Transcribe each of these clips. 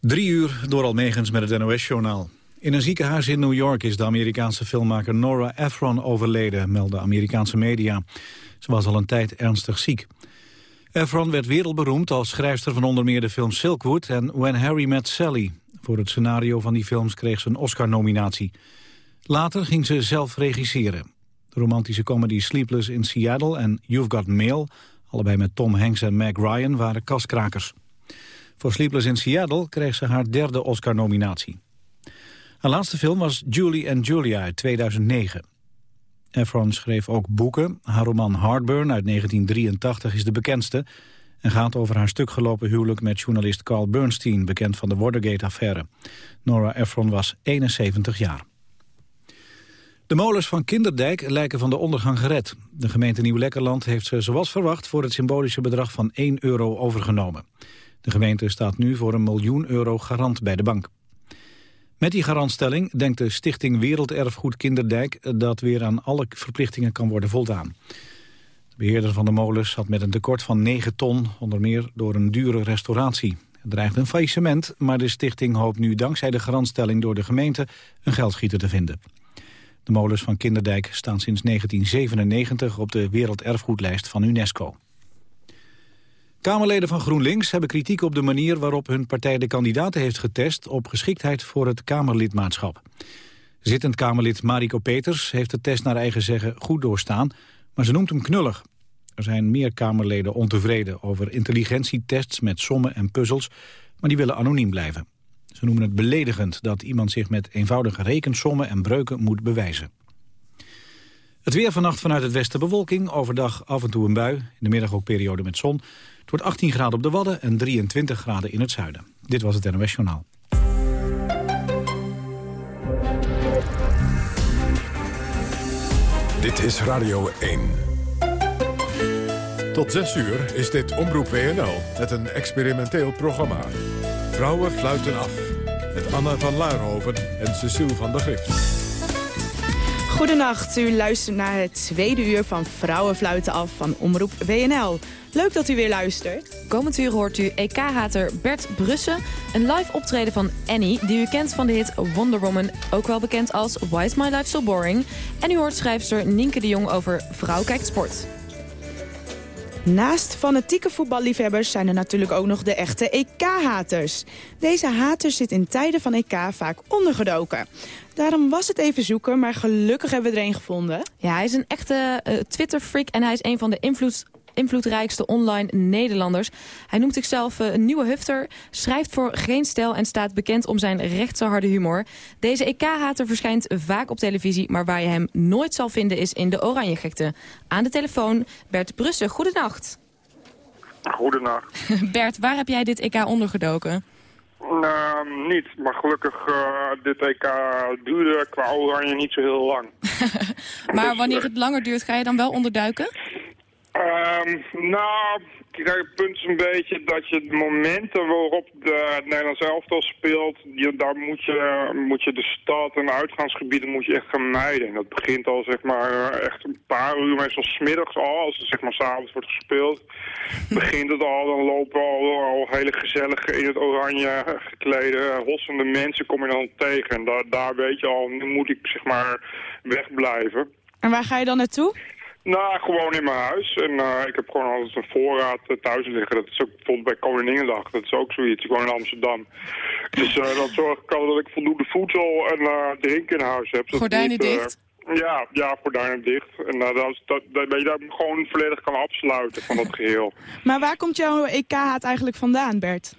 Drie uur door Almegens met het NOS-journaal. In een ziekenhuis in New York is de Amerikaanse filmmaker Nora Ephron overleden, melden Amerikaanse media. Ze was al een tijd ernstig ziek. Ephron werd wereldberoemd als schrijfster van onder meer de film Silkwood en When Harry Met Sally. Voor het scenario van die films kreeg ze een Oscar-nominatie. Later ging ze zelf regisseren. De romantische comedy Sleepless in Seattle en You've Got Mail, allebei met Tom Hanks en Meg Ryan, waren kaskrakers. Voor Sleepless in Seattle kreeg ze haar derde Oscar-nominatie. Haar laatste film was Julie and Julia uit 2009. Efron schreef ook boeken. Haar roman Heartburn uit 1983 is de bekendste... en gaat over haar stuk gelopen huwelijk met journalist Carl Bernstein... bekend van de Watergate-affaire. Nora Ephron was 71 jaar. De molens van Kinderdijk lijken van de ondergang gered. De gemeente Nieuw-Lekkerland heeft ze zoals verwacht... voor het symbolische bedrag van 1 euro overgenomen. De gemeente staat nu voor een miljoen euro garant bij de bank. Met die garantstelling denkt de Stichting Werelderfgoed Kinderdijk... dat weer aan alle verplichtingen kan worden voldaan. De beheerder van de molens had met een tekort van 9 ton... onder meer door een dure restauratie. Het dreigt een faillissement, maar de stichting hoopt nu... dankzij de garantstelling door de gemeente een geldschieter te vinden. De molens van Kinderdijk staan sinds 1997 op de werelderfgoedlijst van UNESCO. Kamerleden van GroenLinks hebben kritiek op de manier waarop hun partij de kandidaten heeft getest op geschiktheid voor het Kamerlidmaatschap. Zittend Kamerlid Mariko Peters heeft de test naar eigen zeggen goed doorstaan, maar ze noemt hem knullig. Er zijn meer Kamerleden ontevreden over intelligentietests met sommen en puzzels, maar die willen anoniem blijven. Ze noemen het beledigend dat iemand zich met eenvoudige rekensommen en breuken moet bewijzen. Het weer vannacht vanuit het westen bewolking, overdag af en toe een bui, in de middag ook periode met zon. Het wordt 18 graden op de Wadden en 23 graden in het zuiden. Dit was het NOS Journaal. Dit is Radio 1. Tot 6 uur is dit Omroep WNL met een experimenteel programma. Vrouwen fluiten af. Met Anna van Laarhoven en Cecile van der Grift. Goedenacht, u luistert naar het tweede uur van Vrouwen fluiten af van Omroep WNL. Leuk dat u weer luistert. Komend uur hoort u EK-hater Bert Brussen. Een live optreden van Annie, die u kent van de hit Wonder Woman. Ook wel bekend als Why is my life so boring. En u hoort schrijfster Nienke de Jong over Vrouw kijkt sport. Naast fanatieke voetballiefhebbers zijn er natuurlijk ook nog de echte EK-haters. Deze haters zitten in tijden van EK vaak ondergedoken. Daarom was het even zoeken, maar gelukkig hebben we er een gevonden. Ja, hij is een echte uh, Twitter-freak en hij is een van de invloeds invloedrijkste online Nederlanders. Hij noemt zichzelf eh, een nieuwe hufter, schrijft voor geen stijl en staat bekend om zijn rechtse harde humor. Deze EK-hater verschijnt vaak op televisie, maar waar je hem nooit zal vinden is in de oranje gekte. Aan de telefoon Bert Brussen, goedenacht. Goedenacht. Bert, waar heb jij dit EK ondergedoken? Nou, niet. Maar gelukkig, uh, dit EK duurde qua oranje niet zo heel lang. maar wanneer het langer duurt, ga je dan wel onderduiken? Um, nou, het punt is een beetje dat je de momenten waarop de, het Nederlands elftal speelt, die, daar moet je, moet je de stad en de uitgaansgebieden moet je echt gaan mijden. En dat begint al zeg maar echt een paar uur, meestal smiddags al, als het zeg maar s'avonds wordt gespeeld. begint het al, dan lopen al, al hele gezellige in het oranje geklede hossende mensen kom je dan tegen. En daar, daar weet je al, nu moet ik zeg maar wegblijven. En waar ga je dan naartoe? Nou, gewoon in mijn huis. En uh, ik heb gewoon altijd een voorraad uh, thuis liggen. Dat is ook bijvoorbeeld bij Koninginnedag. Dat is ook zoiets. Ik woon in Amsterdam. Dus uh, dat zorg ik al dat ik voldoende voedsel en drinken in huis heb. Gordijnen dicht? Ja, ja, gordijnen dicht. En dat, dat, dat, dat je dat gewoon volledig kan afsluiten van dat geheel. maar waar komt jouw EK-haat eigenlijk vandaan, Bert?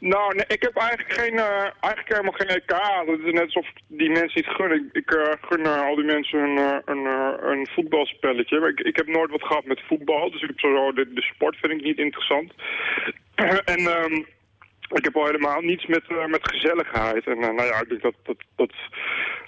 Nou, nee, ik heb eigenlijk, geen, uh, eigenlijk helemaal geen EK. Het is net alsof die mensen iets gunnen. Ik, uh, gun uh, al die mensen een, een, een voetbalspelletje. Ik, ik heb nooit wat gehad met voetbal, dus ik heb sowieso de, sport vind ik niet interessant. en... Um, ik heb al helemaal niets met, uh, met gezelligheid. En uh, nou ja, ik denk dat, dat, dat,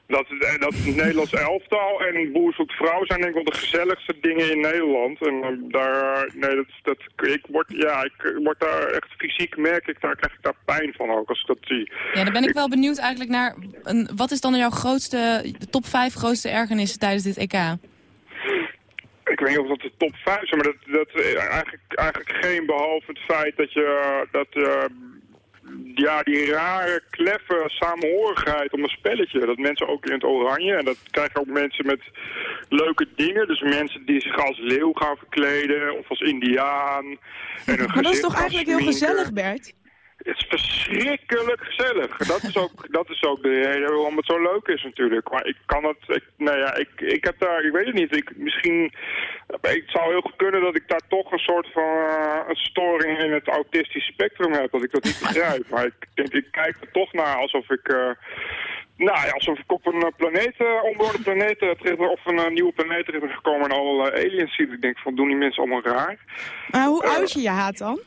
dat, dat het Nederlands elftal en Boer zoekt vrouw zijn denk ik wel de gezelligste dingen in Nederland. En uh, daar, nee, dat, dat, ik word, ja, ik word daar echt fysiek, merk ik, daar krijg ik daar pijn van ook als ik dat zie. Ja, dan ben ik, wel benieuwd eigenlijk naar, een, wat is dan jouw grootste, de top 5 grootste ergernissen tijdens dit EK? Ik weet niet of dat de top 5 is, maar dat, dat eigenlijk, eigenlijk geen behalve het feit dat je, dat, ja, die rare, kleffe samenhorigheid om een spelletje. Dat mensen ook in het oranje, en dat krijgen ook mensen met leuke dingen. Dus mensen die zich als leeuw gaan verkleden of als indiaan. En maar dat is toch eigenlijk heel gezellig, Bert? Het is verschrikkelijk gezellig. Dat is, ook, dat is ook de reden waarom het zo leuk is natuurlijk. Maar ik kan het... Ik, nou ja, ik, ik heb daar... Ik weet het niet. Ik, misschien... Het zou heel goed kunnen dat ik daar toch een soort van... Uh, een storing in het autistische spectrum heb. Dat ik dat niet begrijp. Maar ik, denk, ik kijk er toch naar alsof ik... Uh, nou ja, alsof ik op een planeet, uh, onbewoonde planeet uh, of een uh, nieuwe planeet ben gekomen en alle aliens zie. Ik denk van, doen die mensen allemaal raar? Maar hoe uit je je haat dan?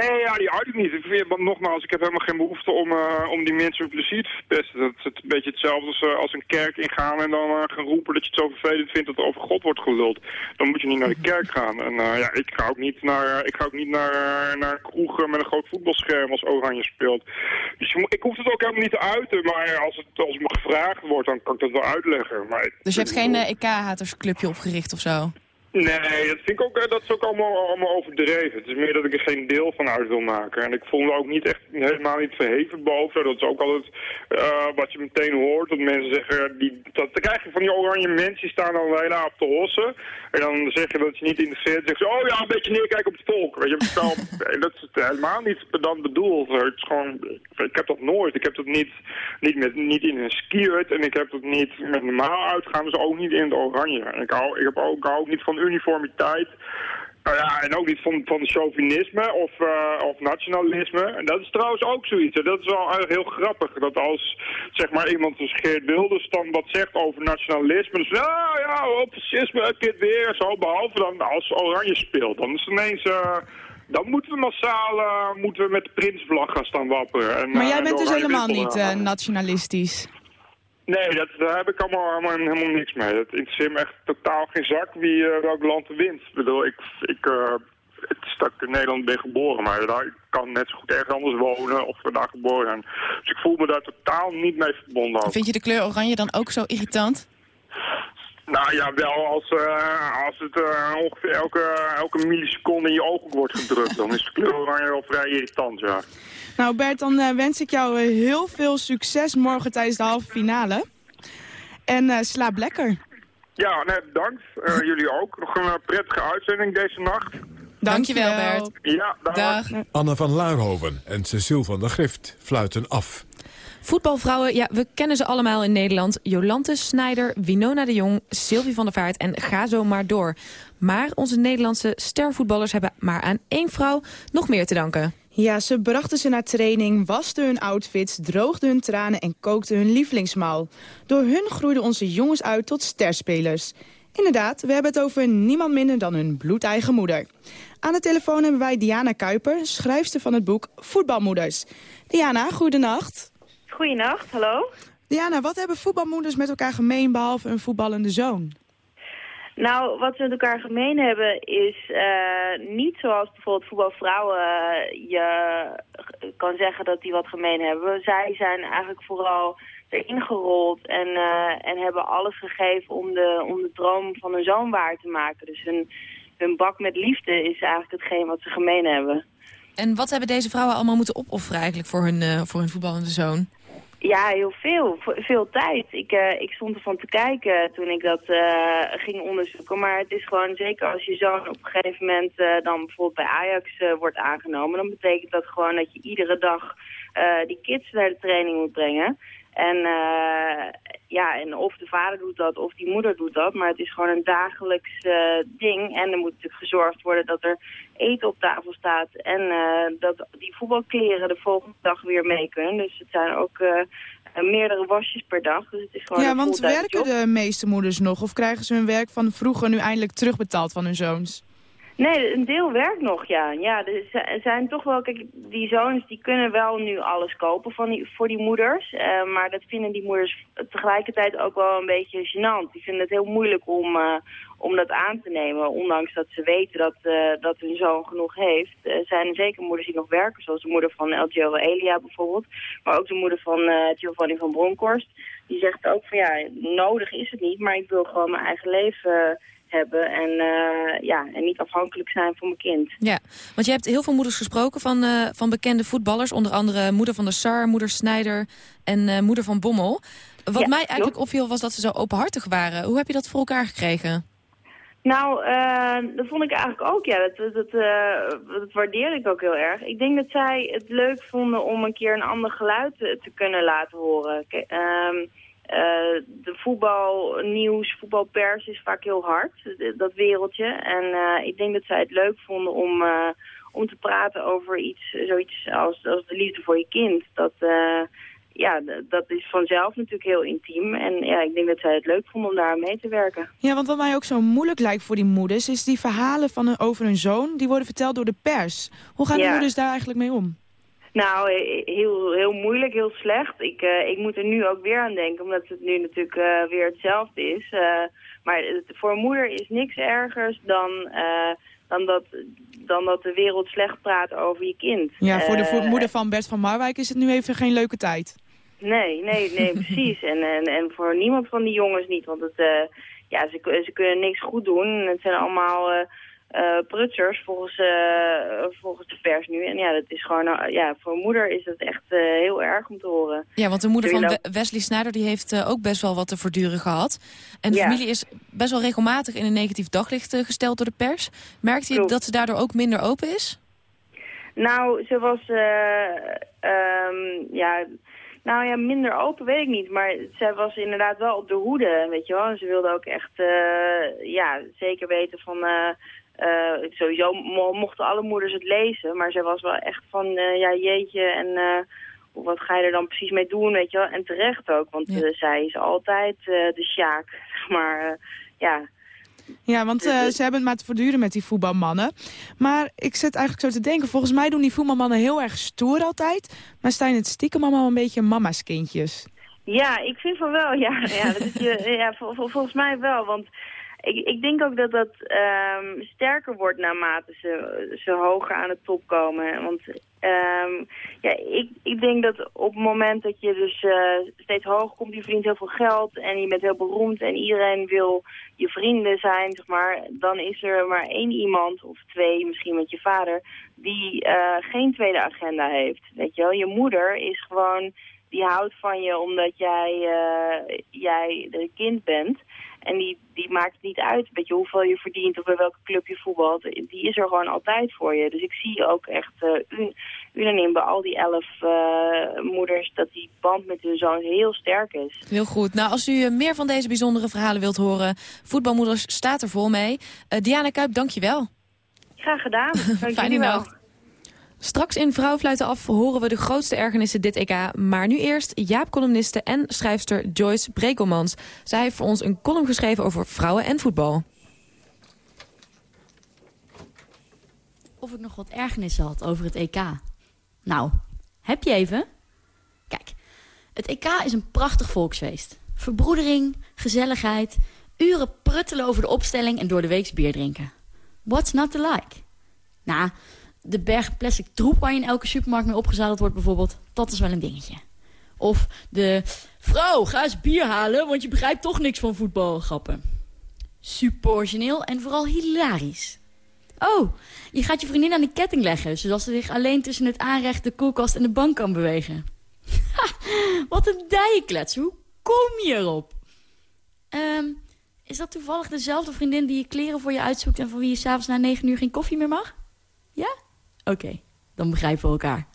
Nee, ja, die uit ik niet. Nogmaals, ik heb helemaal geen behoefte om, uh, om die mensen plezier te verpesten. Dat is een beetje hetzelfde als, uh, als een kerk ingaan en dan uh, gaan roepen dat je het zo vervelend vindt dat er over God wordt geluld. Dan moet je niet naar de kerk gaan. En ja, ik ga ook niet naar, ik ga ook niet naar, naar kroegen met een groot voetbalscherm als Oranje speelt. Dus ik hoef het ook helemaal niet te uiten, maar als het, als me gevraagd wordt, dan kan ik dat wel uitleggen. Maar dus je hebt geen EK-hatersclubje opgericht of zo? Nee, dat vind ik ook, dat is ook allemaal, allemaal overdreven. Het is meer dat ik er geen deel van uit wil maken. En ik voel me ook niet echt helemaal niet verheven boven. Dat is ook altijd uh, wat je meteen hoort. Dat mensen zeggen, die, dat, dan krijg je van die oranje mensen die staan dan de hele avond te hossen. En dan zeg je dat je niet interesseert. Dan zeggen ze, oh ja, een beetje neerkijken op het volk. Weet je, dat is helemaal niet dan bedoeld. Het is gewoon, ik heb dat nooit. Ik heb dat niet, niet, met, niet in een skiert en ik heb dat niet met normaal uitgaan. Dus ook niet in het oranje. En ik hou, ik heb ook, ik hou ook niet van uniformiteit. Nou ja, en ook niet van, van chauvinisme of, uh, of nationalisme. En dat is trouwens ook zoiets. Dat is wel eigenlijk heel grappig. Dat als zeg maar iemand als Geert Wilders dan wat zegt over nationalisme. Dus nou ja, oh, fascisme, dit weer. Zo, behalve dan als Oranje speelt. Dan is het ineens... Uh, dan moeten we massaal uh, moeten we met de prinsvlag gaan staan wapperen. En, maar jij bent dus helemaal niet nationalistisch? Nee, dat, daar heb ik allemaal, helemaal, helemaal niks mee. Dat interesseert me echt totaal geen zak wie uh, welk land er wint. Ik bedoel, ik, ik, uh, het is dat ik in Nederland ben geboren, maar daar, ik kan net zo goed ergens anders wonen of daar geboren zijn. Dus ik voel me daar totaal niet mee verbonden. Vind je de kleur oranje dan ook zo irritant? Nou ja, wel als, uh, als het uh, ongeveer elke, elke milliseconde in je ogen wordt gedrukt. dan is de kleur oranje wel vrij irritant, ja. Nou Bert, dan uh, wens ik jou heel veel succes morgen tijdens de halve finale. En slaap lekker. Ja, nee, bedankt. jullie ook. Nog een prettige uitzending deze nacht. Dankjewel, Bert. Ja, dag. dag. Anne van Laarhoven en Cecile van der Grift fluiten af. Voetbalvrouwen, ja, we kennen ze allemaal in Nederland. Jolante Snijder, Winona de Jong, Sylvie van der Vaart en ga zo maar door. Maar onze Nederlandse stervoetballers hebben maar aan één vrouw nog meer te danken. Ja, ze brachten ze naar training, wasten hun outfits, droogden hun tranen en kookten hun lievelingsmaal. Door hun groeiden onze jongens uit tot sterspelers. Inderdaad, we hebben het over niemand minder dan hun bloedeigen moeder. Aan de telefoon hebben wij Diana Kuiper, schrijfster van het boek Voetbalmoeders. Diana, goedenacht. Goedenacht, hallo. Diana, wat hebben voetbalmoeders met elkaar gemeen behalve een voetballende zoon? Nou, wat ze met elkaar gemeen hebben is uh, niet zoals bijvoorbeeld voetbalvrouwen uh, je kan zeggen dat die wat gemeen hebben. Zij zijn eigenlijk vooral erin gerold en, uh, en hebben alles gegeven om de, om de droom van hun zoon waar te maken. Dus hun, hun bak met liefde is eigenlijk hetgeen wat ze gemeen hebben. En wat hebben deze vrouwen allemaal moeten opofferen eigenlijk voor hun, voor hun voetballende zoon? Ja, heel veel. Veel tijd. Ik, uh, ik stond ervan te kijken toen ik dat uh, ging onderzoeken. Maar het is gewoon, zeker als je zoon op een gegeven moment uh, dan bijvoorbeeld bij Ajax wordt aangenomen... dan betekent dat gewoon dat je iedere dag die kids naar de training moet brengen. En uh, ja, en of de vader doet dat of die moeder doet dat. Maar het is gewoon een dagelijks uh, ding. En er moet natuurlijk gezorgd worden dat er eten op tafel staat. En uh, dat die voetbalkleren de volgende dag weer mee kunnen. Dus het zijn ook meerdere wasjes per dag. Dus het is gewoon ja, want werken de meeste moeders nog? Of krijgen ze hun werk van vroeger nu eindelijk terugbetaald van hun zoons? Nee, een deel werkt nog, ja. Ja, er zijn toch wel, kijk, die zoons die kunnen wel nu alles kopen van die, voor die moeders. Uh, maar dat vinden die moeders tegelijkertijd ook wel een beetje gênant. Die vinden het heel moeilijk om, uh, om dat aan te nemen. Ondanks dat ze weten dat, uh, dat hun zoon genoeg heeft. Er zijn zeker moeders die nog werken, zoals de moeder van El Elia bijvoorbeeld. Maar ook de moeder van Giovanni van Bronckhorst. Die zegt ook van ja, nodig is het niet, maar ik wil gewoon mijn eigen leven hebben en, ja, en niet afhankelijk zijn van mijn kind. Ja, want je hebt heel veel moeders gesproken van, van bekende voetballers. Onder andere moeder van de Sar, moeder Snijder en moeder van Bommel. Wat mij eigenlijk opviel was dat ze zo openhartig waren. Hoe heb je dat voor elkaar gekregen? Nou, uh, dat vond ik eigenlijk ook, ja. Dat, dat, uh, dat waardeerde ik ook heel erg. Ik denk dat zij het leuk vonden om een keer een ander geluid te, te kunnen laten horen. Uh, de voetbalnieuws, voetbalpers is vaak heel hard, dat wereldje. En ik denk dat zij het leuk vonden om, om te praten over iets, zoiets als, als de liefde voor je kind. Dat ja, dat is vanzelf natuurlijk heel intiem. En ja, ik denk dat zij het leuk vonden om daar mee te werken. Ja, want wat mij ook zo moeilijk lijkt voor die moeders... is die verhalen van over hun zoon, die worden verteld door de pers. Hoe gaan de moeders daar eigenlijk mee om? Nou, heel, heel moeilijk, heel slecht. Ik, uh, ik moet er nu ook weer aan denken, omdat het nu natuurlijk uh, weer hetzelfde is. Uh, maar het, voor een moeder is niks ergers dan, dan, dat, dan dat de wereld slecht praat over je kind. Ja, voor de moeder van Bert van Marwijk is het nu even geen leuke tijd. Nee, nee, nee, precies. En, en, en voor niemand van die jongens niet, want het, ja, ze, ze kunnen niks goed doen. Het zijn allemaal uh, prutsers volgens, volgens de pers nu. En ja, dat is gewoon, ja, voor moeder is het echt heel erg om te horen. Ja, want de moeder van Wesley Snyder die heeft ook best wel wat te verduren gehad. En de familie is best wel regelmatig in een negatief daglicht gesteld door de pers. Merkt hij dat ze daardoor ook minder open is? Nou, ze was, um, ja nou ja, minder open weet ik niet. Maar zij was inderdaad wel op de hoede, weet je wel. En ze wilde ook echt, uh, ja, zeker weten van... Uh, uh, sowieso mochten alle moeders het lezen. Maar zij was wel echt van, ja, jeetje en wat ga je er dan precies mee doen, weet je wel. En terecht ook, want zij is altijd de sjaak, maar, ja... Ja, want uh, ze hebben het maar te voortduren met die voetbalmannen. Maar ik zit eigenlijk zo te denken, volgens mij doen die voetbalmannen heel erg stoer altijd. Maar zijn het stiekem allemaal een beetje mama's kindjes? Ja, ik vind van wel, ja. ja, dat is, ja volgens mij wel, want ik, ik denk ook dat dat um, sterker wordt naarmate ze, ze hoger aan de top komen. Want um, ja, ik, ik denk dat op het moment dat je dus uh, steeds hoger komt, je verdient heel veel geld en je bent heel beroemd en iedereen wil je vrienden zijn, zeg maar, dan is er maar één iemand of twee, misschien met je vader, die uh, geen tweede agenda heeft. Weet je wel, je moeder is gewoon, die houdt van je omdat jij, uh, jij de kind bent. En die, die maakt niet uit weet je, hoeveel je verdient of bij welke club je voetbalt. Die is er gewoon altijd voor je. Dus ik zie ook echt uh, unaniem bij al die elf uh, moeders dat die band met hun zoon heel sterk is. Heel goed. Nou, als u eh, meer van deze bijzondere verhalen wilt horen, Voetbalmoeders staat er vol mee. Uh, Diana Kuip, dank je wel. Graag gedaan. Fijne nacht. Straks in Vrouwfluiten af horen we de grootste ergernissen dit EK. Maar nu eerst Jaap-columniste en schrijfster Joyce Brekelmans. Zij heeft voor ons een column geschreven over vrouwen en voetbal. Of ik nog wat ergernissen had over het EK. Nou, heb je even? Kijk, het EK is een prachtig volksfeest. Verbroedering, gezelligheid, uren pruttelen over de opstelling en door de weeks bier drinken. What's not to like? Nou, de berg plastic troep waar je in elke supermarkt mee opgezadeld wordt bijvoorbeeld, dat is wel een dingetje. Of de vrouw, ga eens bier halen, want je begrijpt toch niks van voetbal, grappen. Super origineel en vooral hilarisch. Oh, je gaat je vriendin aan de ketting leggen, zodat ze zich alleen tussen het aanrecht, de koelkast en de bank kan bewegen. wat een dijenklets, hoe kom je erop? Um, is dat toevallig dezelfde vriendin die je kleren voor je uitzoekt en van wie je s'avonds na negen uur geen koffie meer mag? Ja? Oké, dan begrijpen we elkaar.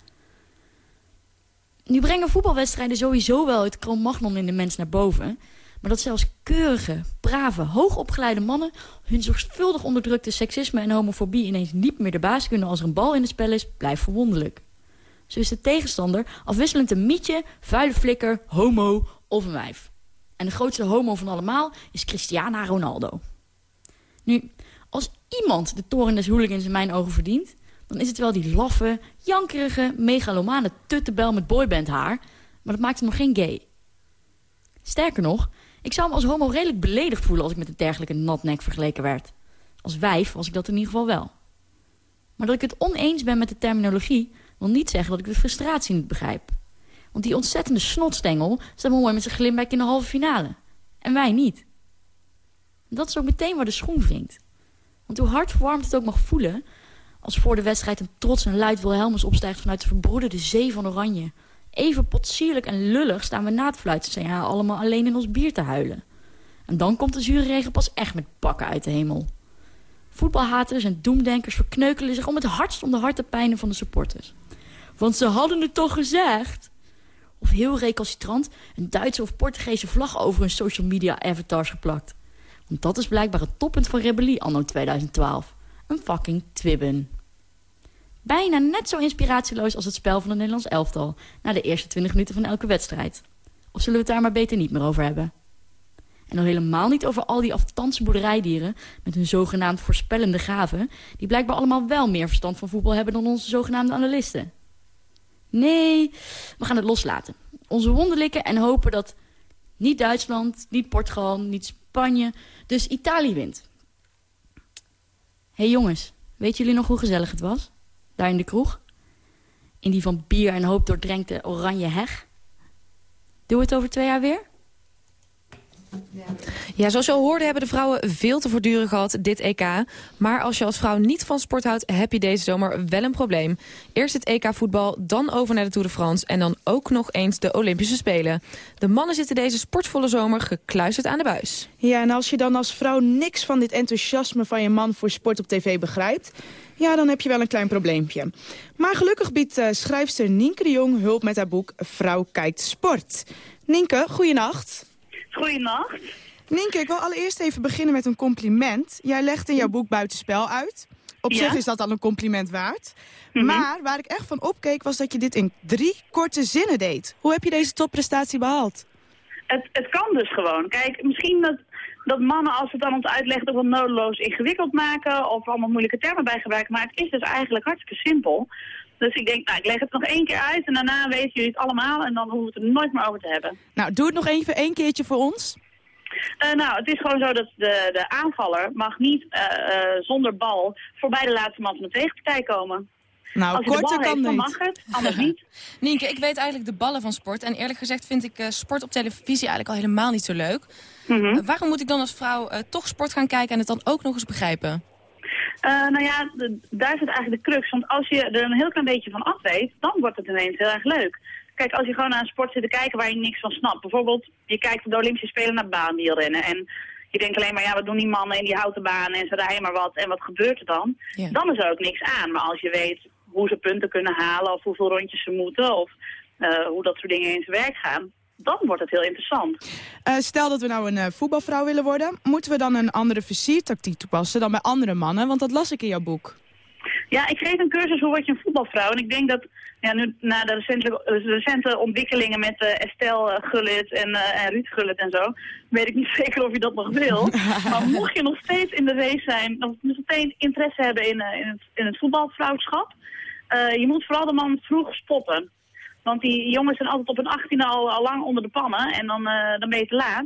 Nu brengen voetbalwedstrijden sowieso wel het kroonmagnon in de mens naar boven. Maar dat zelfs keurige, brave, hoogopgeleide mannen... hun zorgvuldig onderdrukte seksisme en homofobie ineens niet meer de baas kunnen... als er een bal in het spel is, blijft verwonderlijk. Zo is de tegenstander afwisselend een mietje, vuile flikker, homo of een wijf. En de grootste homo van allemaal is Cristiana Ronaldo. Nu, als iemand de toren des hooligans in mijn ogen verdient dan is het wel die laffe, jankerige, megalomane tuttebel met boyband haar. Maar dat maakt hem nog geen gay. Sterker nog, ik zou me als homo redelijk beledigd voelen als ik met een dergelijke natnek vergeleken werd. Als wijf was ik dat in ieder geval wel. Maar dat ik het oneens ben met de terminologie... wil niet zeggen dat ik de frustratie niet begrijp. Want die ontzettende snotstengel staat mooi met zijn glimbek in de halve finale. En wij niet. Dat is ook meteen waar de schoen wringt. Want hoe hartverwarmd het ook mag voelen... als voor de wedstrijd een trots en luid Wilhelmus opstijgt... vanuit de verbroederde zee van Oranje... even potsierlijk en lullig staan we na het fluitsignaal... allemaal alleen in ons bier te huilen. En dan komt de zure regen pas echt met pakken uit de hemel. Voetbalhaters en doemdenkers verkneukelen zich om het hardst om de hartepijnen van de supporters. Want ze hadden het toch gezegd? Of heel recalcitrant een Duitse of Portugese vlag over hun social media avatars geplakt. Want dat is blijkbaar het toppunt van rebellie anno 2012. Een fucking twibben. Bijna net zo inspiratieloos als het spel van het Nederlands elftal... na de eerste 20 minuten van elke wedstrijd. Of zullen we het daar maar beter niet meer over hebben? En nog helemaal niet over al die afstandse boerderijdieren... met hun zogenaamd voorspellende gaven... die blijkbaar allemaal wel meer verstand van voetbal hebben... dan onze zogenaamde analisten. Nee, we gaan het loslaten. Onze wonden likken en hopen dat niet Duitsland, niet Portugal, niet Spanje... dus Italië wint. Hé hey jongens, weten jullie nog hoe gezellig het was? Daar in de kroeg? In die van bier en hoop doordrenkte oranje heg? Doe het over twee jaar weer? Ja, zoals je al hoorde hebben de vrouwen veel te voortduren gehad, dit EK. Maar als je als vrouw niet van sport houdt, heb je deze zomer wel een probleem. Eerst het EK voetbal, dan over naar de Tour de France... en dan ook nog eens de Olympische Spelen. De mannen zitten deze sportvolle zomer gekluisterd aan de buis. Ja, en als je dan als vrouw niks van dit enthousiasme van je man voor sport op tv begrijpt... ja, dan heb je wel een klein probleempje. Maar gelukkig biedt uh, schrijfster Nienke de Jong hulp met haar boek Vrouw kijkt sport. Nienke, goeienacht. Goeienacht. Nienke, ik wil allereerst even beginnen met een compliment. Jij legt in jouw boek Buitenspel uit. Op Ja. zich is dat al een compliment waard. Mhm. Maar waar ik echt van opkeek was dat je dit in drie korte zinnen deed. Hoe heb je deze topprestatie behaald? Het, het kan dus gewoon. Kijk, misschien dat, dat mannen als het dan ons uitleggen ook wel nodeloos ingewikkeld maken of allemaal moeilijke termen bij gebruiken. Maar het is dus eigenlijk hartstikke simpel. Dus ik denk, nou, ik leg het nog één keer uit en daarna weten jullie het allemaal en dan hoeven we het er nooit meer over te hebben. Nou, doe het nog even één keertje voor ons. Eh, nou, het is gewoon zo dat de, de aanvaller mag niet eh, eh, zonder bal voorbij de laatste man van de tegenpartij komen. Nou, Als korter bal kan heeft, dan niet. mag het, anders niet. Nienke, ik weet eigenlijk de ballen van sport. En eerlijk gezegd vind ik eh, sport op televisie eigenlijk al helemaal niet zo leuk. Mhm. Eh, waarom moet ik dan als vrouw eh, toch sport gaan kijken en het dan ook nog eens begrijpen? Eh, nou ja, de- daar zit eigenlijk de crux. Want als je er een heel klein beetje van af weet, dan wordt het ineens heel erg leuk. Kijk, als je gewoon naar een sport zit te kijken waar je niks van snapt. Bijvoorbeeld, je kijkt op de Olympische Spelen naar baanwielrennen. En je denkt alleen maar, ja, wat doen die mannen in die houten banen en ze rijden maar wat. En wat gebeurt er dan? Ja. Dan is er ook niks aan. Maar als je weet hoe ze punten kunnen halen of hoeveel rondjes ze moeten... of eh, hoe dat soort dingen in zijn werk gaan, dan wordt het heel interessant. Eh, stel dat we nou een eh, voetbalvrouw willen worden. Moeten we dan een andere versiertactiek toepassen dan bij andere mannen? Want dat las ik in jouw boek. Ja, ik geef een cursus hoe word je een voetbalvrouw. En ik denk dat ja, nu, na de recente, recente ontwikkelingen met eh Estelle Gullit en, en Ruud Gullit en zo, weet ik niet zeker of je dat nog wil. maar mocht je nog steeds in de race zijn, of nog steeds interesse hebben in, in, het, in het voetbalvrouwschap, eh, je moet vooral de man vroeg spotten. Want die jongens zijn altijd op hun achttiende al, al lang onder de pannen en dan, eh, dan ben je te laat.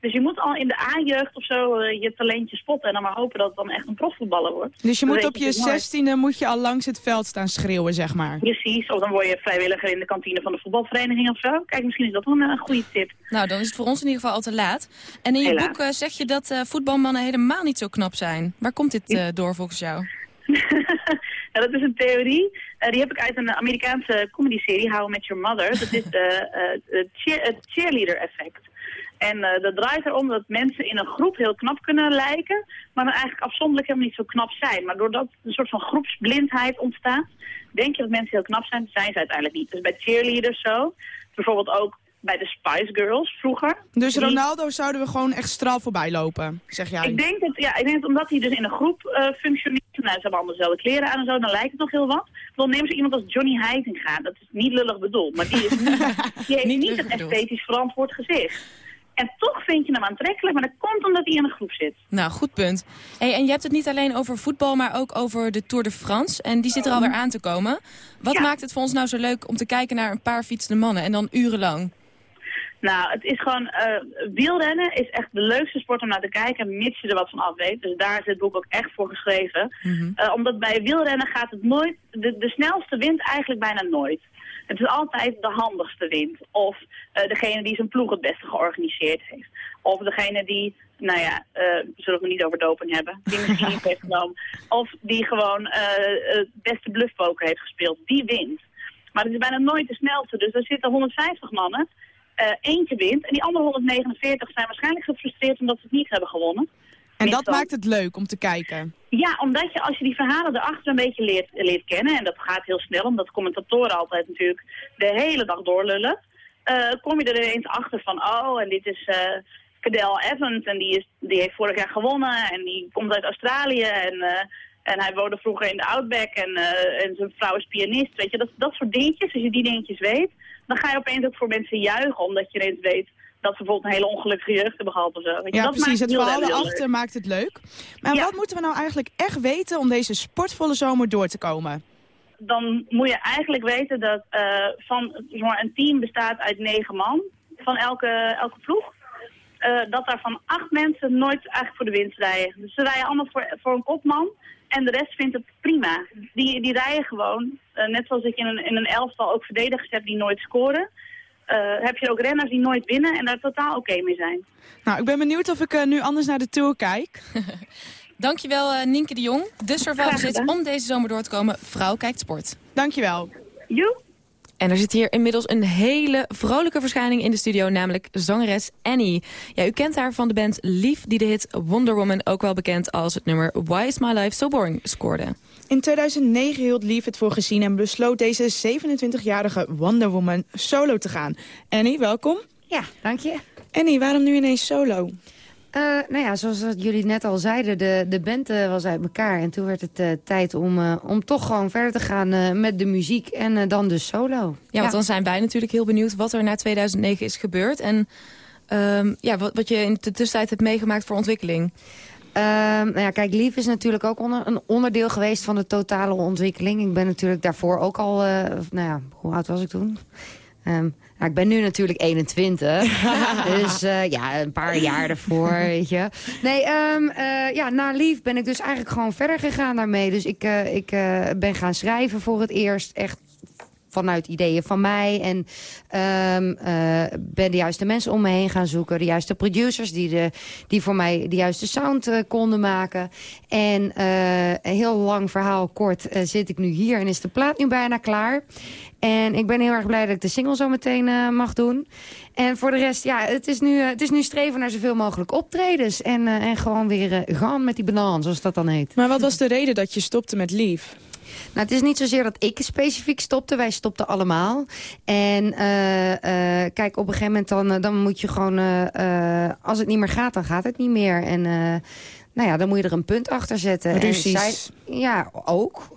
Dus je moet al in de A-jeugd of zo eh, je talentje spotten en dan maar hopen dat het dan echt een profvoetballer wordt. Dus je Dat moet op je zestiende moet je al langs het veld staan schreeuwen, zeg maar. Precies, of dan word je vrijwilliger in de kantine van de voetbalvereniging of zo. Kijk, misschien is dat wel een, goede tip. Nou, dan is het voor ons in ieder geval al te laat. En in je Helaas. boek zeg je dat eh, voetbalmannen helemaal niet zo knap zijn. Waar komt dit eh, door volgens jou? ja, dat is een theorie. Eh, die heb ik uit een Amerikaanse comedy-serie, How I Met Your Mother. Dat is de, eh, het cheer- cheerleader-effect. En eh, dat draait erom dat mensen in een groep heel knap kunnen lijken, maar dan eigenlijk afzonderlijk helemaal niet zo knap zijn. Maar doordat een soort van groepsblindheid ontstaat, denk je dat mensen heel knap zijn, zijn ze uiteindelijk niet. Dus bij cheerleaders zo. Bijvoorbeeld ook bij de Spice Girls vroeger. Dus Die- Ronaldo zouden we gewoon echt straal voorbij lopen, zeg jij. Ik denk dat, ja, ik denk dat omdat hij dus in een groep eh, functioneert, nou, ze hebben allemaal dezelfde kleren aan en zo, dan lijkt het nog heel wat. Dan nemen ze iemand als Johnny Heitinga, dat is niet lullig bedoeld, maar die, is niet, die heeft Niet niet, een bedoeld. esthetisch verantwoord gezicht. En toch vind je hem aantrekkelijk, maar dat komt omdat hij in een groep zit. Nou, goed punt. Hey, en je hebt het niet alleen over voetbal, maar ook over de Tour de France. En die zit er alweer aan te komen. Wat Ja. maakt het voor ons nou zo leuk om te kijken naar een paar fietsende mannen en dan urenlang? Nou, het is gewoon, eh, wielrennen is echt de leukste sport om naar te kijken, mits je er wat van af weet. Dus daar is het boek ook echt voor geschreven. Mhm. Eh, omdat bij wielrennen gaat het nooit, de, de snelste wint eigenlijk bijna nooit. Het is altijd de handigste wint. Of uh, degene die zijn ploeg het beste georganiseerd heeft. Of degene die, nou ja, uh, we zullen het niet over dopen hebben, die misschien niet heeft genomen. Of die gewoon uh, het beste bluffpoker heeft gespeeld. Die wint. Maar het is bijna nooit de snelste. Dus er zitten 150 mannen. Eentje wint. En die andere 149 zijn waarschijnlijk gefrustreerd omdat ze het niet hebben gewonnen. En dat maakt het leuk om te kijken? Ja, omdat je als je die verhalen erachter een beetje leert, leert kennen... en dat gaat heel snel, omdat commentatoren altijd natuurlijk de hele dag doorlullen... Uh, kom je er ineens achter van, oh, en dit is uh, Cadel Evans... en die, is, die heeft vorig jaar gewonnen en die komt uit Australië... en, uh, en hij woonde vroeger in de Outback en, en zijn vrouw is pianist. Weet je, dat, dat soort dingetjes, als je die dingetjes weet... dan ga je opeens ook voor mensen juichen, omdat je ineens weet dat ze bijvoorbeeld een hele ongelukkige jeugd hebben gehad of zo. ja, dat precies. Het verhaal erachter maakt het leuk. Maar wat moeten we nou eigenlijk echt weten om deze sportvolle zomer door te komen? Dan moet je eigenlijk weten dat uh, van, een team bestaat uit negen man van elke, elke ploeg. Uh, dat daarvan acht mensen nooit eigenlijk voor de winst rijden. Dus ze rijden allemaal voor, voor een kopman. En de rest vindt het prima. Die, die rijden gewoon, uh, net zoals ik in een, in een elftal ook verdedigers heb die nooit scoren uh, heb je ook renners die nooit winnen en daar totaal oké mee zijn. Nou, ik ben benieuwd of ik uh, nu anders naar de Tour kijk. Dankjewel uh, Nienke de Jong. De survival zit om deze zomer door te komen. Vrouw kijkt sport. Dankjewel. Joe. En er zit hier inmiddels een hele vrolijke verschijning in de studio, namelijk zangeres Annie. Ja, u kent haar van de band Lief, die de hit Wonder Woman, ook wel bekend als het nummer Why is my life so boring, scoorde. In 2009 hield Lief het voor gezien en besloot deze 27-jarige Wonder Woman solo te gaan. Annie, welkom. Ja, dank je. Annie, waarom nu ineens solo? Uh, nou ja, zoals jullie net al zeiden, de, de band uh, was uit elkaar. En toen werd het uh, tijd om, om toch gewoon verder te gaan met de muziek en dan dus solo. Ja, ja, want dan zijn wij natuurlijk heel benieuwd wat er na 2009 is gebeurd. En um, ja, wat, wat je in de tussentijd hebt meegemaakt voor ontwikkeling. Ehm, nou ja, kijk, Lief is natuurlijk ook onder, een onderdeel geweest van de totale ontwikkeling. Ik ben natuurlijk daarvoor ook al, nou ja, hoe oud was ik toen? Um, nou, ik ben nu natuurlijk 21. dus uh, ja, een paar jaar ervoor, weet je. Nee, um, uh, ja, na Lief ben ik dus eigenlijk gewoon verder gegaan daarmee. Dus ik, uh, ik ben gaan schrijven voor het eerst. Echt vanuit ideeën van mij. En um, uh, ben de juiste mensen om me heen gaan zoeken. De juiste producers die, de, die voor mij de juiste sound uh, konden maken. En uh, een heel lang verhaal kort zit ik nu hier en is de plaat nu bijna klaar. En ik ben heel erg blij dat ik de single zo meteen mag doen. En voor de rest, ja, het is nu, het is nu streven naar zoveel mogelijk optredens. En, en gewoon weer gaan met die banaan, zoals dat dan heet. Maar wat was de reden dat je stopte met Lief? Nou, het is niet zozeer dat ik specifiek stopte. Wij stopten allemaal. En uh, uh, kijk, op een gegeven moment dan, eh, dan moet je gewoon... Uh, als het niet meer gaat, dan gaat het niet meer. En nou ja, dan moet je er een punt achter zetten. Precies. ja, ook.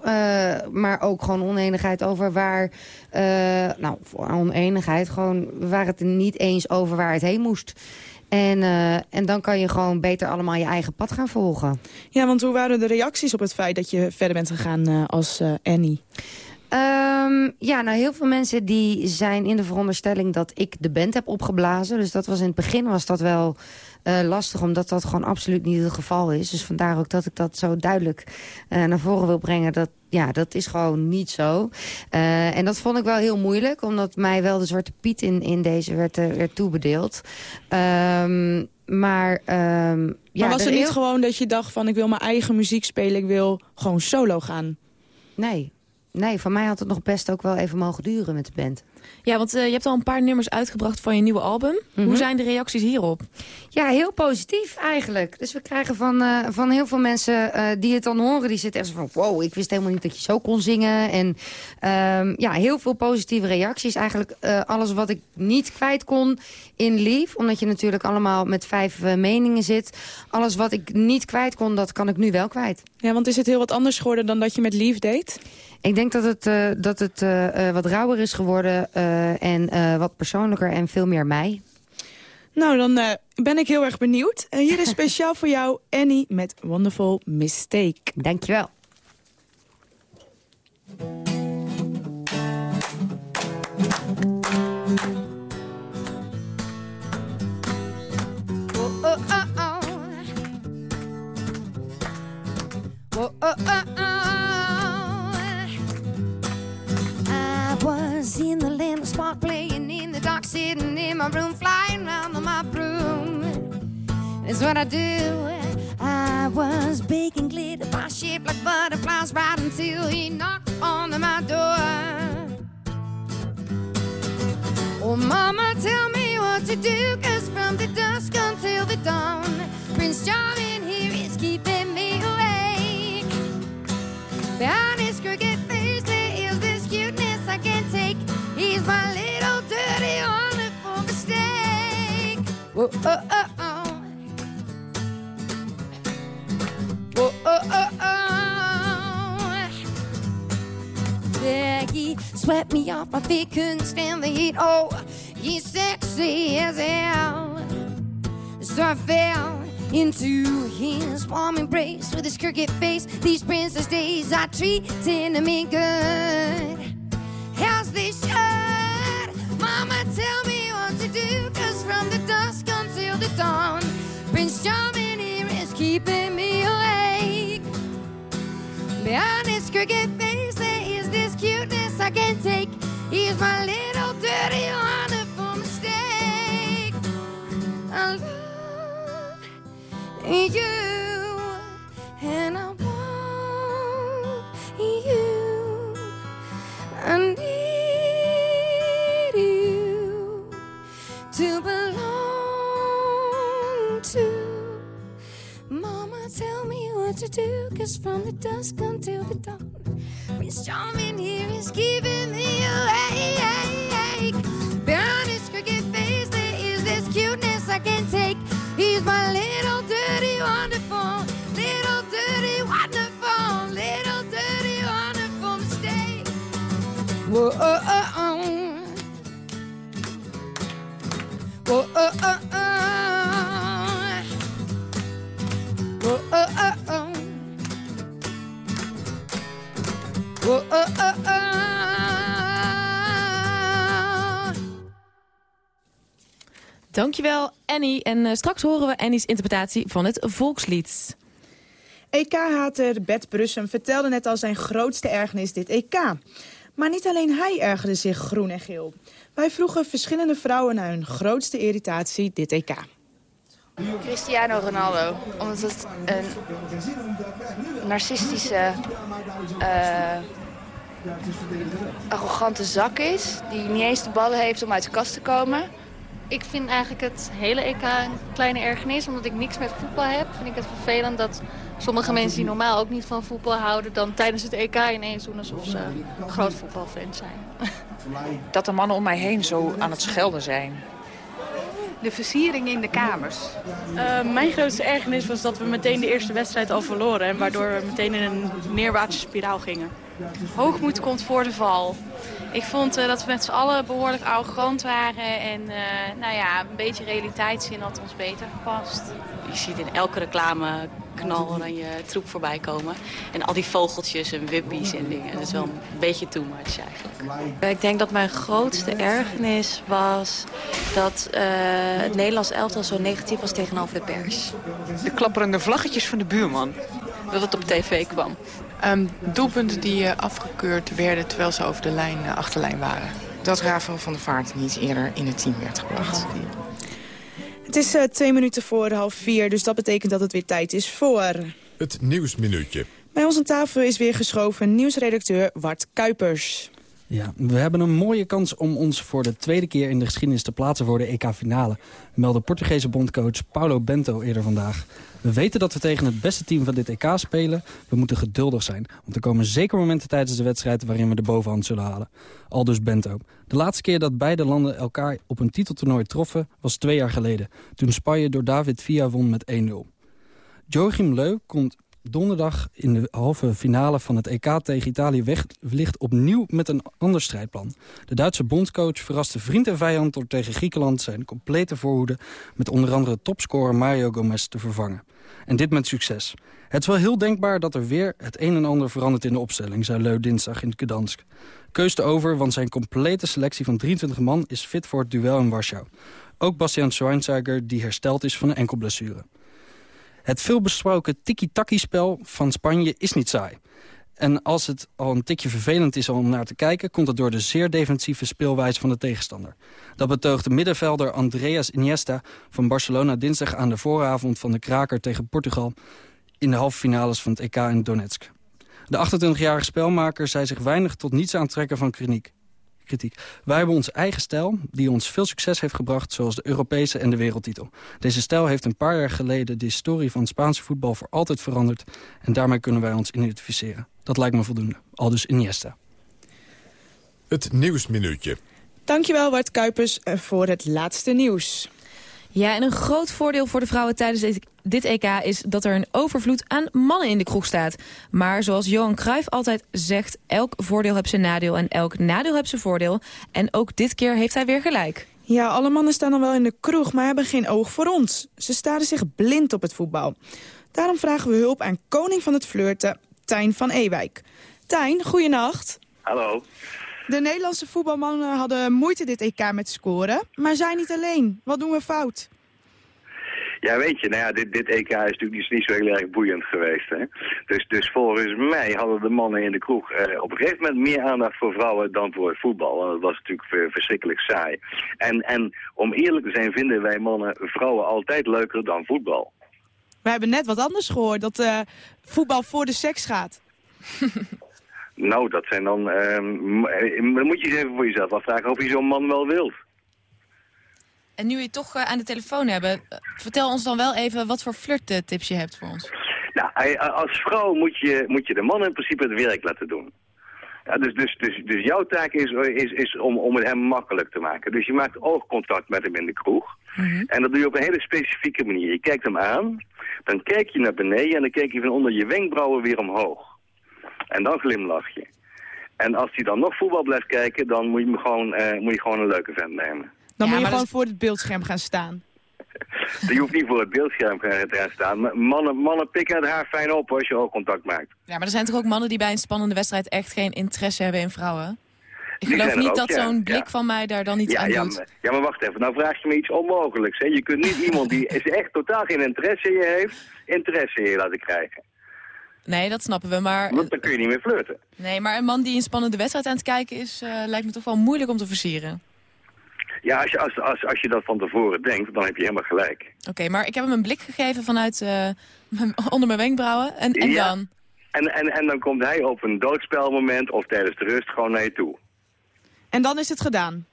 maar ook gewoon oneenigheid over waar... nou, oneenigheid, gewoon waar het niet eens over waar het heen moest. En, uh, en dan kan je gewoon beter allemaal je eigen pad gaan volgen. Ja, want hoe waren de reacties op het feit dat je verder bent gegaan uh, als uh, Annie? Um, ja, nou heel veel mensen die zijn in de veronderstelling dat ik de band heb opgeblazen. Dus dat was in het begin was dat wel uh, lastig, omdat dat gewoon absoluut niet het geval is. Dus vandaar ook dat ik dat zo duidelijk uh, naar voren wil brengen. Dat, ja, dat is gewoon niet zo. Uh, en dat vond ik wel heel moeilijk, omdat mij wel de Zwarte Piet in, in deze werd, werd toebedeeld. Um, maar, um, ja, maar was het niet gewoon dat je dacht van ik wil mijn eigen muziek spelen, ik wil gewoon solo gaan? Nee, nee, van mij had het nog best ook wel even mogen duren met de band. Ja, want uh, je hebt al een paar nummers uitgebracht van je nieuwe album. Mm -hmm. Hoe zijn de reacties hierop? Ja, heel positief eigenlijk. Dus we krijgen van, uh, van heel veel mensen uh, die het dan horen... die zitten echt van, wow, ik wist helemaal niet dat je zo kon zingen. En um, ja, heel veel positieve reacties. Eigenlijk alles wat ik niet kwijt kon in Lief. Omdat je natuurlijk allemaal met vijf meningen zit. Alles wat ik niet kwijt kon, dat kan ik nu wel kwijt. Ja, want is het heel wat anders geworden dan dat je met Lief deed? Ik denk dat het, uh, dat het uh, wat rauwer is geworden uh, en wat persoonlijker en veel meer mij. Nou, dan ben ik heel erg benieuwd. En hier is speciaal voor jou Annie met Wonderful Mistake. Dankjewel. Oh, oh, oh, oh, oh, oh. in dark, sitting in my room, flying around on my broom. It's what I do. I was baking glitter my shape like butterflies right until he knocked on my door. Oh, mama, tell me what to do, cause from the dusk until the dawn, Prince Charming here is keeping me awake. Behind his crooked face, there is this cuteness I can't take. He's my Whoa, oh, oh, oh. Whoa. Yeah, he swept me off my feet, couldn't stand the heat. Oh, he's sexy as hell. So I fell into his warm embrace with his crooked face. These princess days are treating me good. As they should. Mama, tell me from the dusk until the dawn, Prince Charming here is keeping me awake. Behind his crooked face, there is this cuteness I can't take. He's my little dirty, wonderful mistake. I love you, and I to do, cause from the dusk until the dawn, Prince Charming here is keeping me awake. Behind his crooked face, there is this cuteness I can't take. He's my little dirty, wonderful, little dirty, wonderful, little dirty, wonderful mistake. Whoa, oh, oh, oh. Whoa, oh, oh, Dankjewel, Annie. En eh, straks horen we Annie's interpretatie van het volkslied. EK-hater Bert Brussum vertelde net al zijn grootste ergernis dit EK. Maar niet alleen hij ergerde zich groen en geel. Wij vroegen verschillende vrouwen naar hun grootste irritatie dit EK. Cristiano Ronaldo. Omdat het een narcistische, eh, arrogante zak is. Die niet eens de ballen heeft om uit de kast te komen. Ik vind eigenlijk het hele EK een kleine ergernis. Omdat ik niks met voetbal heb, vind ik het vervelend dat sommige mensen die normaal ook niet van voetbal houden... dan tijdens het EK ineens doen alsof ze groot voetbalfan zijn. Dat de mannen om mij heen zo aan het schelden zijn. De versiering in de kamers. Uh, mijn grootste ergernis was dat we meteen de eerste wedstrijd al verloren. En waardoor we meteen in een neerwaartse spiraal gingen. Hoogmoed komt voor de val. Ik vond uh, dat we met z'n allen behoorlijk arrogant waren. En uh, nou ja, een beetje realiteitszin had ons beter gepast. Je ziet in elke reclame knal dan je troep voorbij komen. En al die vogeltjes en wippies en dingen. Dat is wel een beetje too much eigenlijk. Ik denk dat mijn grootste ergernis was dat uh, het Nederlands elftal zo negatief was tegenover de pers. De klapperende vlaggetjes van de buurman. Dat het op tv kwam. Um, doelpunten die uh, afgekeurd werden terwijl ze over de lijn, uh, achterlijn waren. Dat Rafael van der Vaart niet eerder in het team werd gebracht. Het is uh, twee minuten voor half vier, dus dat betekent dat het weer tijd is voor... Het Nieuwsminuutje. Bij ons aan tafel is weer geschoven nieuwsredacteur Wart Kuipers. Ja, we hebben een mooie kans om ons voor de tweede keer in de geschiedenis te plaatsen voor de EK-finale. Meldde Portugese bondcoach Paulo Bento eerder vandaag. We weten dat we tegen het beste team van dit EK spelen. We moeten geduldig zijn, want er komen zeker momenten tijdens de wedstrijd waarin we de bovenhand zullen halen. Aldus Bento. De laatste keer dat beide landen elkaar op een titeltoernooi troffen was twee jaar geleden. Toen Spanje door David Villa won met 1-0. Joachim Leu komt donderdag in de halve finale van het EK tegen Italië weg ligt opnieuw met een ander strijdplan. De Duitse bondscoach verraste vriend en vijand door tegen Griekenland zijn complete voorhoede met onder andere topscorer Mario Gomez te vervangen. En dit met succes. Het is wel heel denkbaar dat er weer het een en ander verandert in de opstelling, zei Leu dinsdag in Gdansk. Keus over, want zijn complete selectie van 23 man is fit voor het duel in Warschau. Ook Bastian Schweinsteiger, die hersteld is van een enkel blessure. Het veelbesproken tiki-taki-spel van Spanje is niet saai. En als het al een tikje vervelend is om naar te kijken... komt het door de zeer defensieve speelwijze van de tegenstander. Dat betoogde middenvelder Andreas Iniesta van Barcelona... dinsdag aan de vooravond van de kraker tegen Portugal... in de halve finales van het EK in Donetsk. De 28-jarige spelmaker zei zich weinig tot niets aantrekken van kritiek. Kritiek. Wij hebben onze eigen stijl, die ons veel succes heeft gebracht... zoals de Europese en de wereldtitel. Deze stijl heeft een paar jaar geleden de historie van het Spaanse voetbal voor altijd veranderd... en daarmee kunnen wij ons identificeren. Dat lijkt me voldoende. Al dus Iniesta. Het Nieuwsminuutje. Dankjewel Bart Kuipers voor het laatste nieuws. Ja, en een groot voordeel voor de vrouwen tijdens dit EK is dat er een overvloed aan mannen in de kroeg staat. Maar zoals Johan Cruijff altijd zegt, elk voordeel heeft zijn nadeel en elk nadeel heeft zijn voordeel. En ook dit keer heeft hij weer gelijk. Ja, alle mannen staan dan wel in de kroeg, maar hebben geen oog voor ons. Ze staren zich blind op het voetbal. Daarom vragen we hulp aan koning van het flirten, Tijn van Ewijk. Tijn, goeienacht. Hallo. De Nederlandse voetbalmannen hadden moeite dit EK met scoren. Maar zij niet alleen. Wat doen we fout? Ja, weet je, nou ja, dit, dit EK is natuurlijk niet, niet zo heel erg boeiend geweest. Hè? Dus, dus volgens mij hadden de mannen in de kroeg eh, op een gegeven moment meer aandacht voor vrouwen dan voor voetbal. Want dat was natuurlijk verschrikkelijk saai. En, en om eerlijk te zijn vinden wij mannen vrouwen altijd leuker dan voetbal. We hebben net wat anders gehoord, dat uh, voetbal voor de seks gaat. Nou, dat zijn dan... Um, dan moet je eens even voor jezelf afvragen of je zo'n man wel wilt. En nu je het toch uh, aan de telefoon hebben, vertel ons dan wel even wat voor flirttips je hebt voor ons. Nou, als vrouw moet je, moet je de man in principe het werk laten doen. Ja, dus, dus, dus, dus jouw taak is, is, is om, om het hem makkelijk te maken. Dus je maakt oogcontact met hem in de kroeg. Mm -hmm. En dat doe je op een hele specifieke manier. Je kijkt hem aan, dan kijk je naar beneden en dan kijk je van onder je wenkbrauwen weer omhoog. En dan glimlach je. En als hij dan nog voetbal blijft kijken, dan moet je, hem gewoon, moet je gewoon een leuke vent nemen. Dan ja, moet je gewoon voor het beeldscherm gaan staan. je hoeft niet voor het beeldscherm te gaan staan. Mannen, mannen pikken het haar fijn op als je oogcontact maakt. Ja, maar er zijn toch ook mannen die bij een spannende wedstrijd echt geen interesse hebben in vrouwen? Ik geloof niet ook, dat ja, zo'n blik ja. van mij daar dan iets ja, aan ja, doet. Maar, ja, maar wacht even. Nou vraag je me iets onmogelijks. Hè? Je kunt niet iemand die is echt totaal geen interesse in je heeft, interesse in je laten krijgen. Nee, dat snappen we, maar... Want dan kun je niet meer flirten. Nee, maar een man die een spannende wedstrijd aan het kijken is... Uh, lijkt me toch wel moeilijk om te versieren. Ja, als je, als, als, als je dat van tevoren denkt, dan heb je helemaal gelijk. Oké, okay, maar ik heb hem een blik gegeven vanuit uh, onder mijn wenkbrauwen. En, en ja. dan? En, en, en dan komt hij op een doodspelmoment of tijdens de rust gewoon naar je toe. En dan is het gedaan?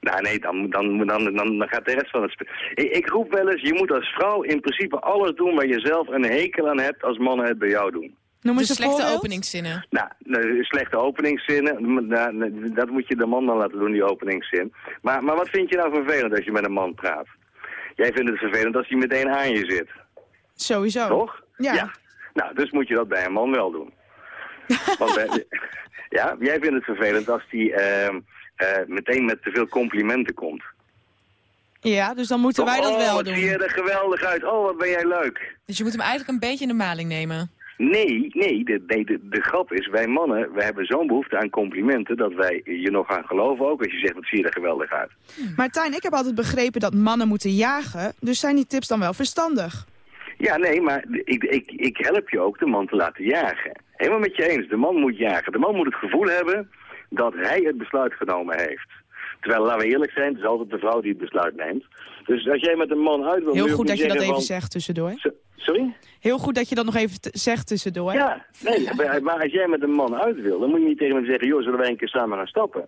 Nou nee, dan, dan, dan, dan, dan gaat de rest van het spel. Ik, ik roep wel eens, je moet als vrouw in principe alles doen waar je zelf een hekel aan hebt als mannen het bij jou doen. Noem dus eens slechte voorbeeld? openingszinnen. Nou, nou, slechte openingszinnen, nou, dat moet je de man dan laten doen, die openingszin. Maar, maar wat vind je nou vervelend als je met een man praat? Jij vindt het vervelend als hij meteen aan je zit. Sowieso. Toch? Ja. Nou, dus moet je dat bij een man wel doen. Want, bij- ja, jij vindt het vervelend als hij uh, meteen met te veel complimenten komt. Ja, dus dan moeten wij dat oh, wel wat doen. zie je er geweldig uit. Oh, wat ben jij leuk. Dus je moet hem eigenlijk een beetje in de maling nemen. Nee, nee, de, de, de grap is, wij mannen, wij hebben zo'n behoefte aan complimenten... dat wij je nog gaan geloven ook als je zegt, wat zie je er geweldig uit. Maar Tijn, ik heb altijd begrepen dat mannen moeten jagen. Dus zijn die tips dan wel verstandig? Ja, nee, maar ik, ik, ik help je ook de man te laten jagen. Helemaal met je eens, de man moet jagen. De man moet het gevoel hebben dat hij het besluit genomen heeft. Terwijl, laten we eerlijk zijn, het is altijd de vrouw die het besluit neemt. Dus als jij met een man uit wil... moet Heel goed dat je dat even van- zegt tussendoor. So- Sorry? Heel goed dat je dat nog even zegt tussendoor. Ja, nee, maar als jij met een man uit wil, dan moet je niet tegen hem zeggen, joh, zullen wij een keer samen gaan stappen?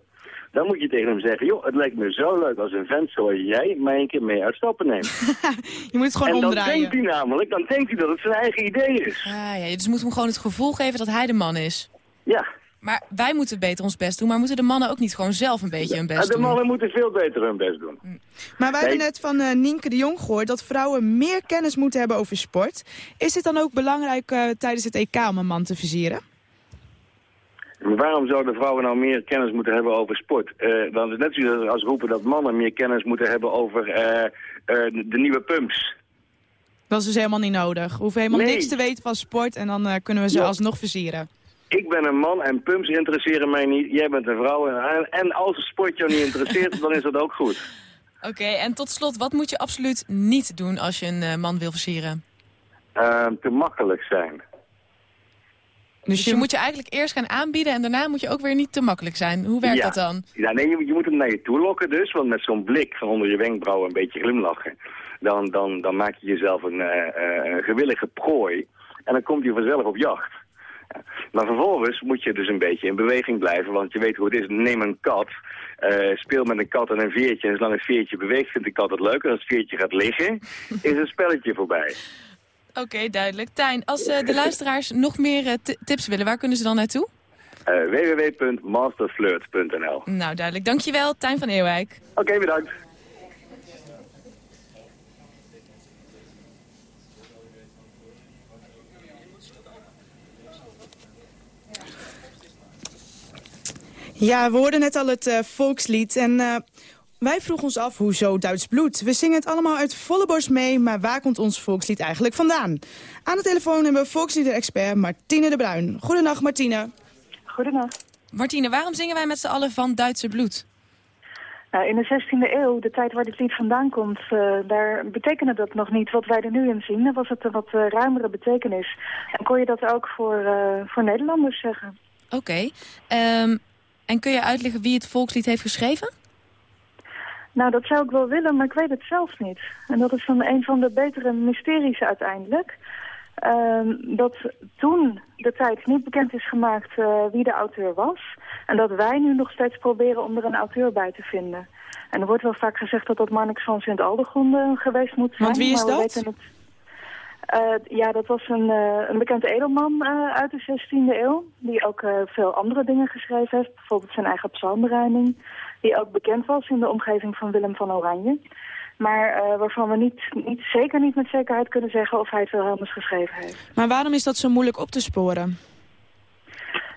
Dan moet je tegen hem zeggen, joh, het lijkt me zo leuk als een vent zoals jij mij een keer mee uit stappen neemt. Je moet het gewoon en dan omdraaien. denkt hij namelijk, dan denkt hij dat het zijn eigen idee is. Ah, ja, dus je moet hem gewoon het gevoel geven dat hij de man is. Ja. Maar wij moeten beter ons best doen, maar moeten de mannen ook niet gewoon zelf een beetje hun best de doen? mannen moeten veel beter hun best doen. Maar wij Nee. hebben net van eh, Nienke de Jong gehoord dat vrouwen meer kennis moeten hebben over sport. Is dit dan ook belangrijk eh, tijdens het EK om een man te versieren? Maar waarom zouden vrouwen nou meer kennis moeten hebben over sport? Eh, dan is het net zoiets als roepen dat mannen meer kennis moeten hebben over eh, eh, de nieuwe pumps. Dat is dus helemaal niet nodig. We hoeven helemaal Nee. niks te weten van sport en dan eh, kunnen we ze Ja. alsnog versieren. Ik ben een man en pumps interesseren mij niet. Jij bent een vrouw en, en als een sport jou niet interesseert, dan is dat ook goed. Oké, en tot slot, wat moet je absoluut niet doen als je een eh, man wil versieren? Eh, te makkelijk zijn. Dus je moet je eigenlijk eerst gaan aanbieden en daarna moet je ook weer niet te makkelijk zijn. Hoe werkt ja. dat dan? Ja, nee, je, je moet hem naar je toe lokken dus, want met zo'n blik van onder je wenkbrauwen een beetje glimlachen, dan, dan, dan maak je jezelf een, uh, een gewillige prooi en dan komt je vanzelf op jacht. Maar vervolgens moet je dus een beetje in beweging blijven, want je weet hoe het is. Neem een kat, uh, speel met een kat en een veertje en zolang het veertje beweegt vindt de kat het leuk. En als het veertje gaat liggen, is het spelletje voorbij. Oké, okay, duidelijk. Tijn, als uh, de luisteraars nog meer uh, tips willen, waar kunnen ze dan naartoe? Www.masterflirt.nl Nou, duidelijk. Dankjewel, Tijn van Eeuwijk. Oké, okay, bedankt. Ja, we hoorden net al het uh, volkslied en uh, wij vroegen ons af, hoezo Duits bloed? We zingen het allemaal uit volle borst mee, maar waar komt ons volkslied eigenlijk vandaan? Aan de telefoon hebben we volkslieder-expert Martine de Bruin. Goedenacht, Martine. Goedenacht. Martine, waarom zingen wij met z'n allen van Duitse bloed? Nou, in de 16e eeuw, de tijd waar dit lied vandaan komt, uh, daar betekende dat nog niet wat wij er nu in zien. Dan was het een wat uh, ruimere betekenis. En kon je dat ook voor, uh, voor Nederlanders zeggen. Oké. Okay. Um, en kun je uitleggen wie het volkslied heeft geschreven? Nou, dat zou ik wel willen, maar ik weet het zelf niet. En dat is dan een van de betere mysteries uiteindelijk. Uh, dat toen de tijd niet bekend is gemaakt uh, wie de auteur was. En dat wij nu nog steeds proberen om er een auteur bij te vinden. En er wordt wel vaak gezegd dat dat Marnix van Sint-Aldegonde geweest moet zijn. Want wie is maar dat? Het, uh, ja, dat was een, uh, een bekende edelman uit de 16e eeuw. Die ook veel andere dingen geschreven heeft. Bijvoorbeeld zijn eigen psalmberijming. Die ook bekend was in de omgeving van Willem van Oranje. Maar waarvan we niet, niet, zeker niet met zekerheid kunnen zeggen of hij het Wilhelmus geschreven heeft. Maar waarom is dat zo moeilijk op te sporen?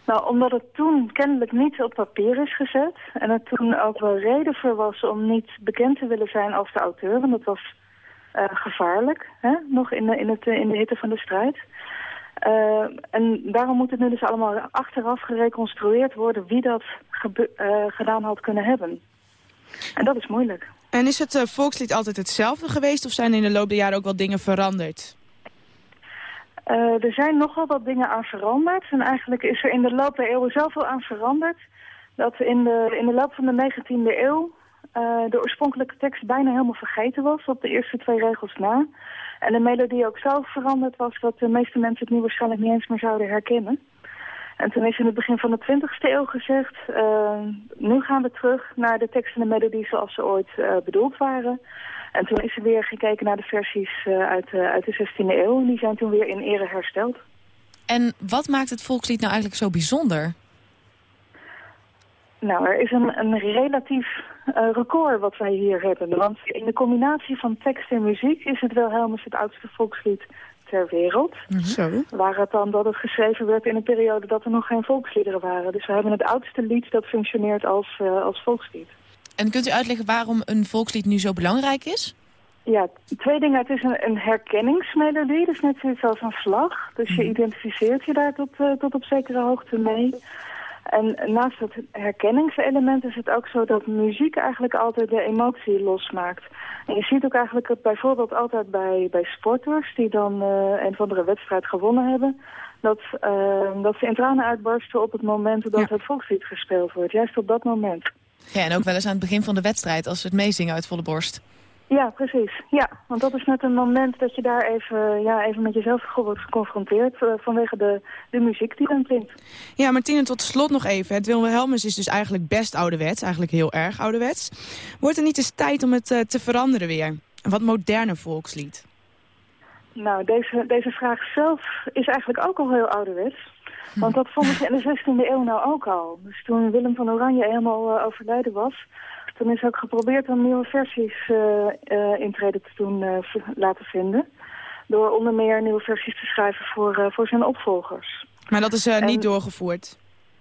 Nou, omdat het toen kennelijk niet op papier is gezet. En er toen ook wel reden voor was om niet bekend te willen zijn als de auteur. Want dat was uh, gevaarlijk, hè? nog in de, in, het, in de hitte van de strijd. Uh, en daarom moet het nu dus allemaal achteraf gereconstrueerd worden wie dat uh, gedaan had kunnen hebben. En dat is moeilijk. En is het volkslied altijd hetzelfde geweest of zijn er in de loop der jaren ook wel dingen veranderd? Er zijn nogal wat dingen aan veranderd. En eigenlijk is er in de loop der eeuwen zoveel aan veranderd... dat in de, in de loop van de 19e eeuw uh, de oorspronkelijke tekst bijna helemaal vergeten was... op de eerste twee regels na. En de melodie ook zo veranderd was... dat de meeste mensen het nu waarschijnlijk niet eens meer zouden herkennen. En toen is in het begin van de 20e eeuw gezegd... Uh, nu gaan we terug naar de tekst en de melodie zoals ze ooit uh, bedoeld waren. En toen is er weer gekeken naar de versies uit, uit de 16e eeuw. En die zijn toen weer in ere hersteld. En wat maakt het volkslied nou eigenlijk zo bijzonder? Nou, er is een, een relatief record wat wij hier hebben. Want in de combinatie van tekst en muziek is het Wilhelmus het oudste volkslied ter wereld. Zo. Waar het dan dat het geschreven werd in een periode dat er nog geen volksliederen waren. Dus we hebben het oudste lied dat functioneert als, uh, als volkslied. En kunt u uitleggen waarom een volkslied nu zo belangrijk is? Ja, twee dingen. Het is een, een herkenningsmelodie, dus net zoiets als een vlag. Dus je identificeert je daar tot, uh, tot op zekere hoogte mee. En naast het herkenningselement is het ook zo dat muziek eigenlijk altijd de emotie losmaakt. En je ziet ook eigenlijk het bijvoorbeeld altijd bij, bij sporters die dan uh, een of andere wedstrijd gewonnen hebben. Dat, uh, dat ze in tranen uitbarsten op het moment dat ja. het volkslied gespeeld wordt. Juist op dat moment. Ja, en ook wel eens aan het begin van de wedstrijd als ze het meezingen uit volle borst. Ja, precies. Ja, want dat is net een moment dat je daar even, ja, even met jezelf wordt geconfronteerd uh, vanwege de, de muziek die dan klinkt. Ja, Martine, tot slot nog even. Het Wilhelmus is dus eigenlijk best ouderwets, eigenlijk heel erg ouderwets. Wordt er niet eens tijd om het uh, te veranderen weer? Een wat moderne volkslied? Nou, deze, deze vraag zelf is eigenlijk ook al heel ouderwets. Want dat vonden ze in de 16e eeuw nou ook al. Dus toen Willem van Oranje helemaal uh, overlijden was... toen is ook geprobeerd om nieuwe versies uh, uh, intreden te doen laten vinden. Door onder meer nieuwe versies te schrijven voor, voor zijn opvolgers. Maar dat is en, niet doorgevoerd?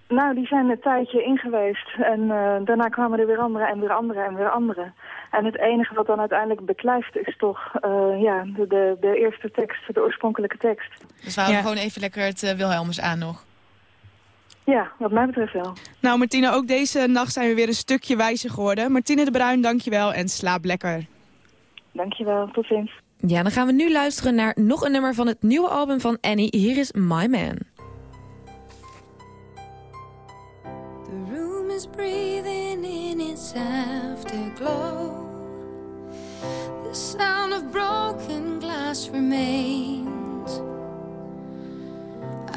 Nou, die zijn een tijdje ingeweest. En daarna kwamen er weer andere en weer andere en weer andere. En het enige wat dan uiteindelijk beklijft is toch ja, de, de, de, eerste tekst, de oorspronkelijke tekst. Dus we houden ja. gewoon even lekker het Wilhelmus aan nog. Ja, wat mij betreft wel. Nou Martine, ook deze nacht zijn we weer een stukje wijzer geworden. Martine de Bruin, dankjewel en slaap lekker. Dankjewel, tot ziens. Ja, dan gaan we nu luisteren naar nog een nummer van het nieuwe album van Annie. Hier is My Man. The room is breathing in its afterglow. The sound of broken glass remains.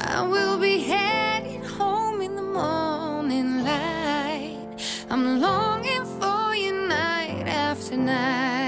I will be heading home in the morning light. I'm longing for you night after night.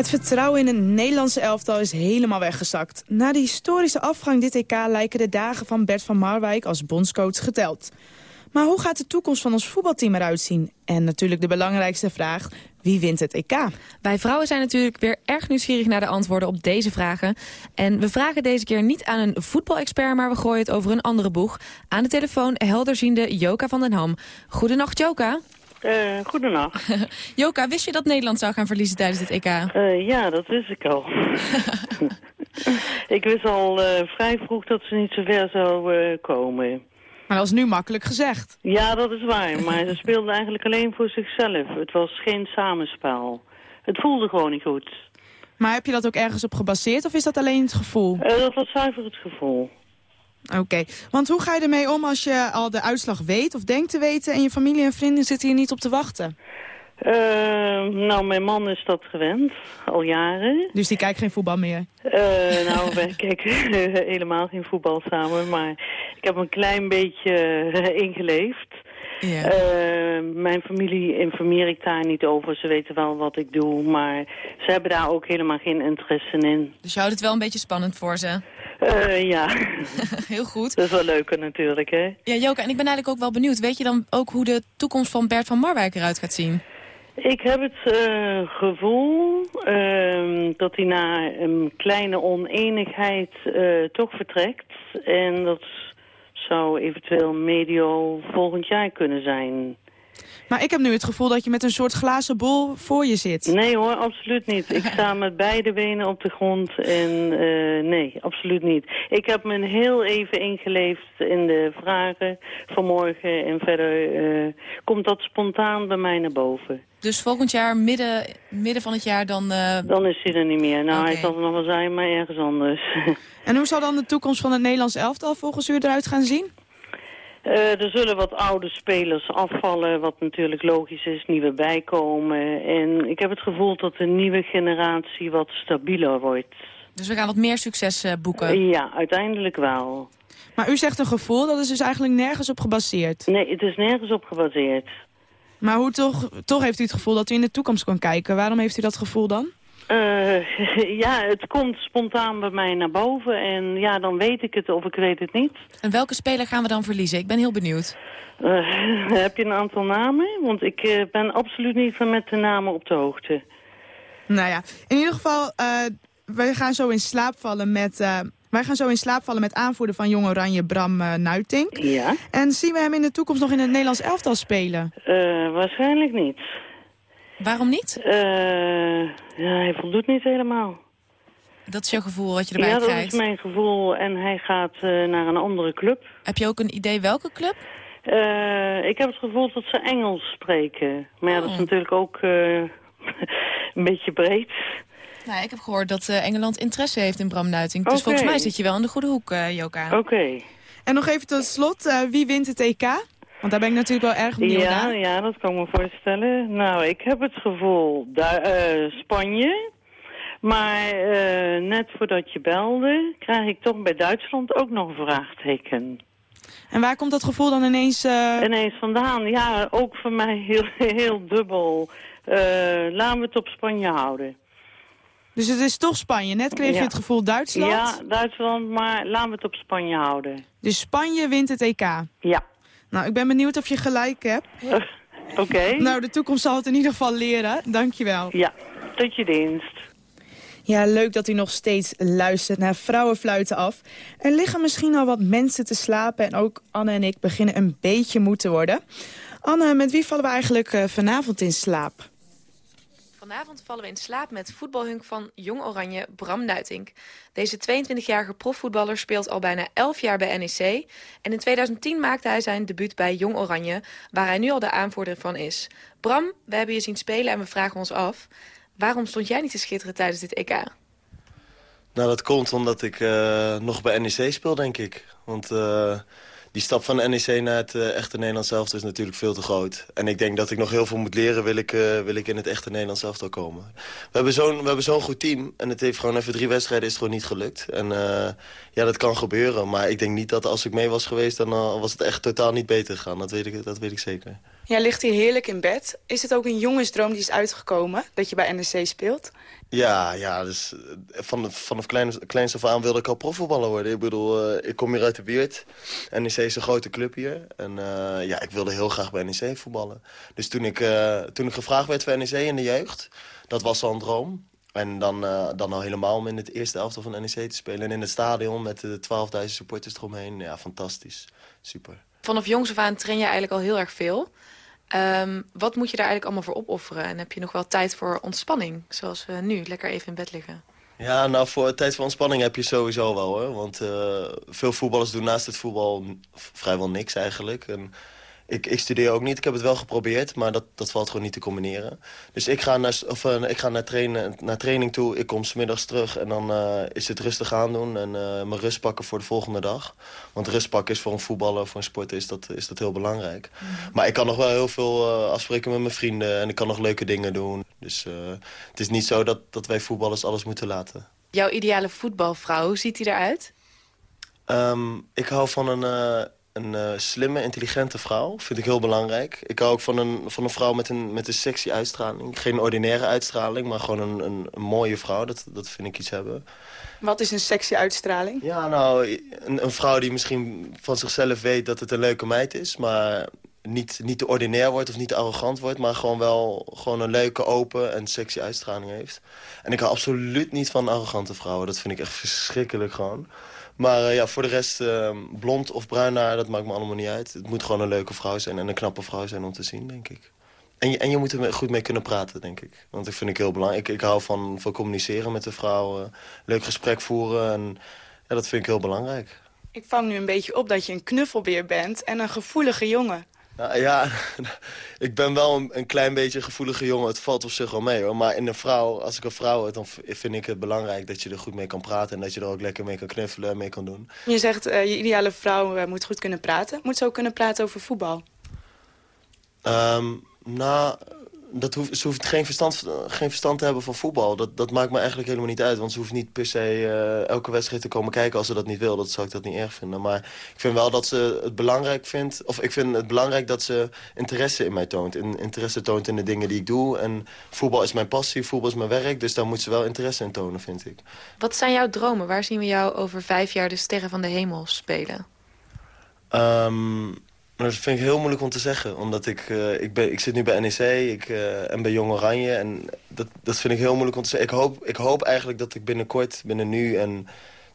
Het vertrouwen in het Nederlandse elftal is helemaal weggezakt. Na de historische afgang dit EK lijken de dagen van Bert van Marwijk als bondscoach geteld. Maar hoe gaat de toekomst van ons voetbalteam eruit zien? En natuurlijk de belangrijkste vraag, wie wint het EK? Wij vrouwen zijn natuurlijk weer erg nieuwsgierig naar de antwoorden op deze vragen. En we vragen deze keer niet aan een voetbalexpert, maar we gooien het over een andere boeg. Aan de telefoon helderziende Joka van den Ham. Goedenacht Joka. Uh, goedenacht. Joka, wist je dat Nederland zou gaan verliezen tijdens dit EK? Uh, ja, dat wist ik al. ik wist al uh, vrij vroeg dat ze niet zo ver zou komen. Maar dat is nu makkelijk gezegd. Ja, dat is waar. Maar ze speelden eigenlijk alleen voor zichzelf. Het was geen samenspel. Het voelde gewoon niet goed. Maar heb je dat ook ergens op gebaseerd of is dat alleen het gevoel? dat was zuiver het gevoel. Oké, want hoe ga je ermee om als je al de uitslag weet of denkt te weten... en je familie en vrienden zitten hier niet op te wachten? Uh, nou, mijn man is dat gewend, al jaren. Dus die kijkt geen voetbal meer? Uh, nou, wij kijken helemaal geen voetbal samen, maar ik heb een klein beetje ingeleefd. Ja. Uh, mijn familie informeer ik daar niet over. Ze weten wel wat ik doe, maar ze hebben daar ook helemaal geen interesse in. Dus je houdt het wel een beetje spannend voor ze? Uh, ja. Heel goed. Dat is wel leuker natuurlijk, hè? Ja, Joka, en ik ben eigenlijk ook wel benieuwd. Weet je dan ook hoe de toekomst van Bert van Marwijk eruit gaat zien? Ik heb het uh, gevoel uh, dat hij na een kleine oneenigheid toch vertrekt. En dat zou eventueel medio volgend jaar kunnen zijn. Maar ik heb nu het gevoel dat je met een soort glazen bol voor je zit. Nee hoor, absoluut niet. Ik sta met beide benen op de grond en eh, nee, absoluut niet. Ik heb me heel even ingeleefd in de vragen vanmorgen en verder eh, komt dat spontaan bij mij naar boven. Dus volgend jaar, midden, midden van het jaar, dan... eh, Dan is hij er niet meer. Nou, hij zal er nog wel zijn, maar ergens anders. En hoe zal dan de toekomst van het Nederlands elftal volgens u eruit gaan zien? Eh, er zullen wat oude spelers afvallen, wat natuurlijk logisch is, nieuwe bijkomen. En ik heb het gevoel dat de nieuwe generatie wat stabieler wordt. dus we gaan wat meer succes eh, boeken. Ja, uiteindelijk wel. Maar u zegt een gevoel, dat is dus eigenlijk nergens op gebaseerd. Nee, het is nergens op gebaseerd. Maar hoe toch, toch heeft u het gevoel dat u in de toekomst kan kijken. Waarom heeft u dat gevoel dan? Eh, ja, het komt spontaan bij mij naar boven en ja, dan weet ik het of ik weet het niet. En welke speler gaan we dan verliezen? Ik ben heel benieuwd. Eh, heb je een aantal namen? Want ik eh, ben absoluut niet van met de namen op de hoogte. Nou ja, in ieder geval, eh, wij gaan zo in slaap vallen met... eh, wij gaan zo in slaap vallen met aanvoerder van Jong Oranje Bram eh Nuitink. Ja? En zien we hem in de toekomst nog in het Nederlands elftal spelen? Eh, waarschijnlijk niet. Waarom niet? Eh, ja, hij voldoet niet helemaal. Dat is jouw gevoel wat je erbij ja, dat krijgt. is mijn gevoel. En hij gaat eh, naar een andere club. Heb je ook een idee welke club? Eh, ik heb het gevoel dat ze Engels spreken. Maar ja, dat is Oh. natuurlijk ook eh, een beetje breed. Nou, ik heb gehoord dat eh, Engeland interesse heeft in Bram Nuiting. Dus volgens mij zit je wel in de goede hoek, Joka. Oké. En nog even tot slot, eh, wie wint het EK? Want daar ben ik natuurlijk wel erg benieuwd Ja, naar. ja, dat kan ik me voorstellen. Nou, ik heb het gevoel Du- eh, Spanje. Maar eh, net voordat je belde, krijg ik toch bij Duitsland ook nog een vraagteken. En waar komt dat gevoel dan ineens... eh, Ineens vandaan. Ja, ook voor mij heel, heel dubbel. Laten we het op Spanje houden. Dus het is toch Spanje. Net kreeg je het gevoel Duitsland. Ja, Duitsland, maar laten we het op Spanje houden. Dus Spanje wint het EK. Ja. Nou, ik ben benieuwd of je gelijk hebt. Oké. Nou, de toekomst zal het in ieder geval leren. Dankjewel. Ja, tot je dienst. Ja, leuk dat u nog steeds luistert naar Vrouwenfluiten af. Er liggen misschien al wat mensen te slapen... en ook Anne en ik beginnen een beetje moe te worden. Anne, met wie vallen we eigenlijk eh, vanavond in slaap? Vanavond vallen we in slaap met voetbalhunk van Jong Oranje Bram Nuitink. Deze 22-jarige profvoetballer speelt al bijna 11 jaar bij NEC. En in 2010 maakte hij zijn debuut bij Jong Oranje, waar hij nu al de aanvoerder van is. Bram, we hebben je zien spelen en we vragen ons af... waarom stond jij niet te schitteren tijdens dit EK? Nou, dat komt omdat ik eh, nog bij NEC speel, denk ik. Want eh, die stap van NEC naar het eh, echte Nederlands elftal is natuurlijk veel te groot. En ik denk dat ik nog heel veel moet leren, wil ik, eh, wil ik in het echte Nederlands elftal komen. We hebben zo'n zo'n goed team en het heeft gewoon even drie wedstrijden is gewoon niet gelukt. En eh, ja, dat kan gebeuren. Maar ik denk niet dat als ik mee was geweest, dan was het echt totaal niet beter gegaan. Dat weet ik, dat weet ik zeker. Jij ligt hier heerlijk in bed. Is het ook een jongensdroom die is uitgekomen, dat je bij NEC speelt? Ja, ja dus eh, van, vanaf kleins, kleins af aan wilde ik al profvoetballer worden. Ik bedoel, eh, ik kom hier uit de buurt. NEC is een grote club hier. En eh, ja, ik wilde heel graag bij NEC voetballen. Dus toen ik, eh, toen ik gevraagd werd voor NEC in de jeugd, dat was al een droom. En dan, eh, dan al helemaal om in het eerste elftal van NEC te spelen. En in het stadion met de 12.000 supporters eromheen. Ja, fantastisch. Super. Vanaf jongs af aan train je eigenlijk al heel erg veel. Ehm, wat moet je daar eigenlijk allemaal voor opofferen? En heb je nog wel tijd voor ontspanning? Zoals we nu, lekker even in bed liggen. Ja, nou voor tijd voor ontspanning heb je sowieso wel hoor. Want eh, veel voetballers doen naast het voetbal vrijwel niks eigenlijk. En ik, ik studeer ook niet. Ik heb het wel geprobeerd, maar dat, dat valt gewoon niet te combineren. Dus ik ga naar, of, eh, ik ga naar, trainen, naar training toe. Ik kom smiddags terug en dan eh, is het rustig aandoen. En eh, mijn rust pakken voor de volgende dag. Want rust pakken is voor een voetballer, voor een sporter is dat, is dat heel belangrijk. Maar ik kan nog wel heel veel afspreken met mijn vrienden. En ik kan nog leuke dingen doen. Dus het is niet zo dat, dat wij voetballers alles moeten laten. Jouw ideale voetbalvrouw, hoe ziet die eruit? Ehm, ik hou van een, een eh, slimme, intelligente vrouw. Vind ik heel belangrijk. Ik hou ook van een, van een vrouw met een, met een sexy uitstraling. Geen ordinaire uitstraling, maar gewoon een, een, een mooie vrouw. Dat, dat vind ik iets hebben. Wat is een sexy uitstraling? Ja, nou, een, een vrouw die misschien van zichzelf weet dat het een leuke meid is. Maar niet, niet te ordinair wordt of niet te arrogant wordt... maar gewoon wel gewoon een leuke, open en sexy uitstraling heeft. En ik hou absoluut niet van arrogante vrouwen. Dat vind ik echt verschrikkelijk gewoon. Maar eh, ja, voor de rest, eh, blond of bruin haar, dat maakt me allemaal niet uit. Het moet gewoon een leuke vrouw zijn en een knappe vrouw zijn om te zien, denk ik. En je, en je moet er goed mee kunnen praten, denk ik. Want dat vind ik heel belangrijk. Ik, ik hou van, van communiceren met de vrouw, eh, leuk gesprek voeren. En ja, dat vind ik heel belangrijk. Ik vang nu een beetje op dat je een knuffelbeer bent en een gevoelige jongen. Nou, ja, ik ben wel een, een, klein beetje een gevoelige jongen. Het valt op zich wel mee hoor. Maar in een vrouw, als ik een vrouw heb, dan vind ik het belangrijk dat je er goed mee kan praten. En dat je er ook lekker mee kan knuffelen en mee kan doen. Je zegt, uh, je ideale vrouw uh, moet goed kunnen praten. Moet ze ook kunnen praten over voetbal? Um, nou, dat hoeft, ze hoeft geen verstand, geen verstand te hebben van voetbal. Dat, dat maakt me eigenlijk helemaal niet uit. Want ze hoeft niet per se uh, elke wedstrijd te komen kijken als ze dat niet wil. Dat zou ik dat niet erg vinden. Maar ik vind wel dat ze het belangrijk vindt... of ik vind het belangrijk dat ze interesse in mij toont. In, interesse toont in de dingen die ik doe. En voetbal is mijn passie, voetbal is mijn werk. Dus daar moet ze wel interesse in tonen, vind ik. Wat zijn jouw dromen? Waar zien we jou over vijf jaar de sterren van de hemel spelen? Um, dat vind ik heel moeilijk om te zeggen. Omdat ik, uh, ik, ben, ik zit nu bij NEC ik, uh, en bij Jong Oranje. En dat, dat vind ik heel moeilijk om te zeggen. Ik hoop, ik hoop eigenlijk dat ik binnenkort, binnen nu en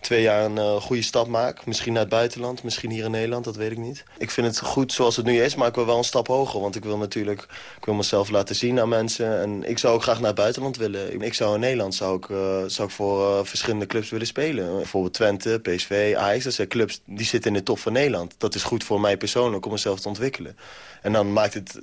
twee jaar een uh, goede stap maak. Misschien naar het buitenland, misschien hier in Nederland, dat weet ik niet. Ik vind het goed zoals het nu is, maar ik wil wel een stap hoger. Want ik wil natuurlijk ik wil mezelf laten zien aan mensen. En ik zou ook graag naar het buitenland willen. Ik zou in Nederland zou ik, uh, zou ik voor uh, verschillende clubs willen spelen. Bijvoorbeeld Twente, PSV, Ajax. Dat zijn clubs die zitten in de top van Nederland. Dat is goed voor mij persoonlijk om mezelf te ontwikkelen. En dan maakt het,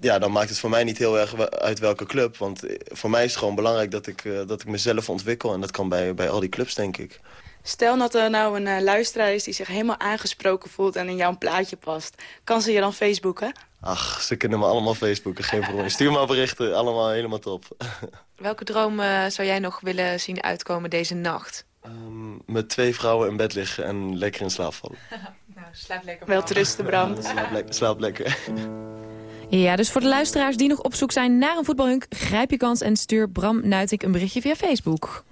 ja, dan maakt het voor mij niet heel erg uit welke club. Want voor mij is het gewoon belangrijk dat ik, dat ik mezelf ontwikkel. En dat kan bij, bij al die clubs, denk ik. Stel dat er nou een uh, luisteraar is die zich helemaal aangesproken voelt en in jouw plaatje past. Kan ze je dan Facebooken? Ach, ze kunnen me allemaal Facebooken, geen probleem. Stuur maar berichten, allemaal helemaal top. Welke droom uh, zou jij nog willen zien uitkomen deze nacht? Um, met twee vrouwen in bed liggen en lekker in slaap vallen. nou, slaap lekker. Wel te rusten, Bram. slaap, le slaap lekker. Ja, dus voor de luisteraars die nog op zoek zijn naar een voetbalhunk... grijp je kans en stuur Bram Nuiting een berichtje via Facebook.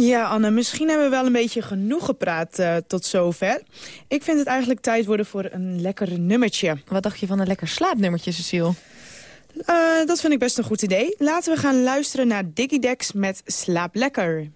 Ja, Anne, misschien hebben we wel een beetje genoeg gepraat uh, tot zover. Ik vind het eigenlijk tijd worden voor een lekker nummertje. Wat dacht je van een lekker slaapnummertje, Cecile? Uh, dat vind ik best een goed idee. Laten we gaan luisteren naar Diggy Dex met Slaap Lekker.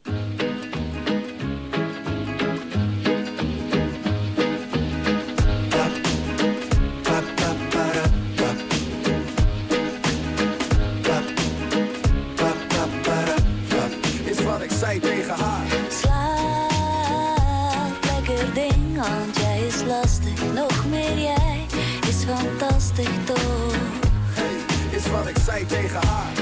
Tegen haar.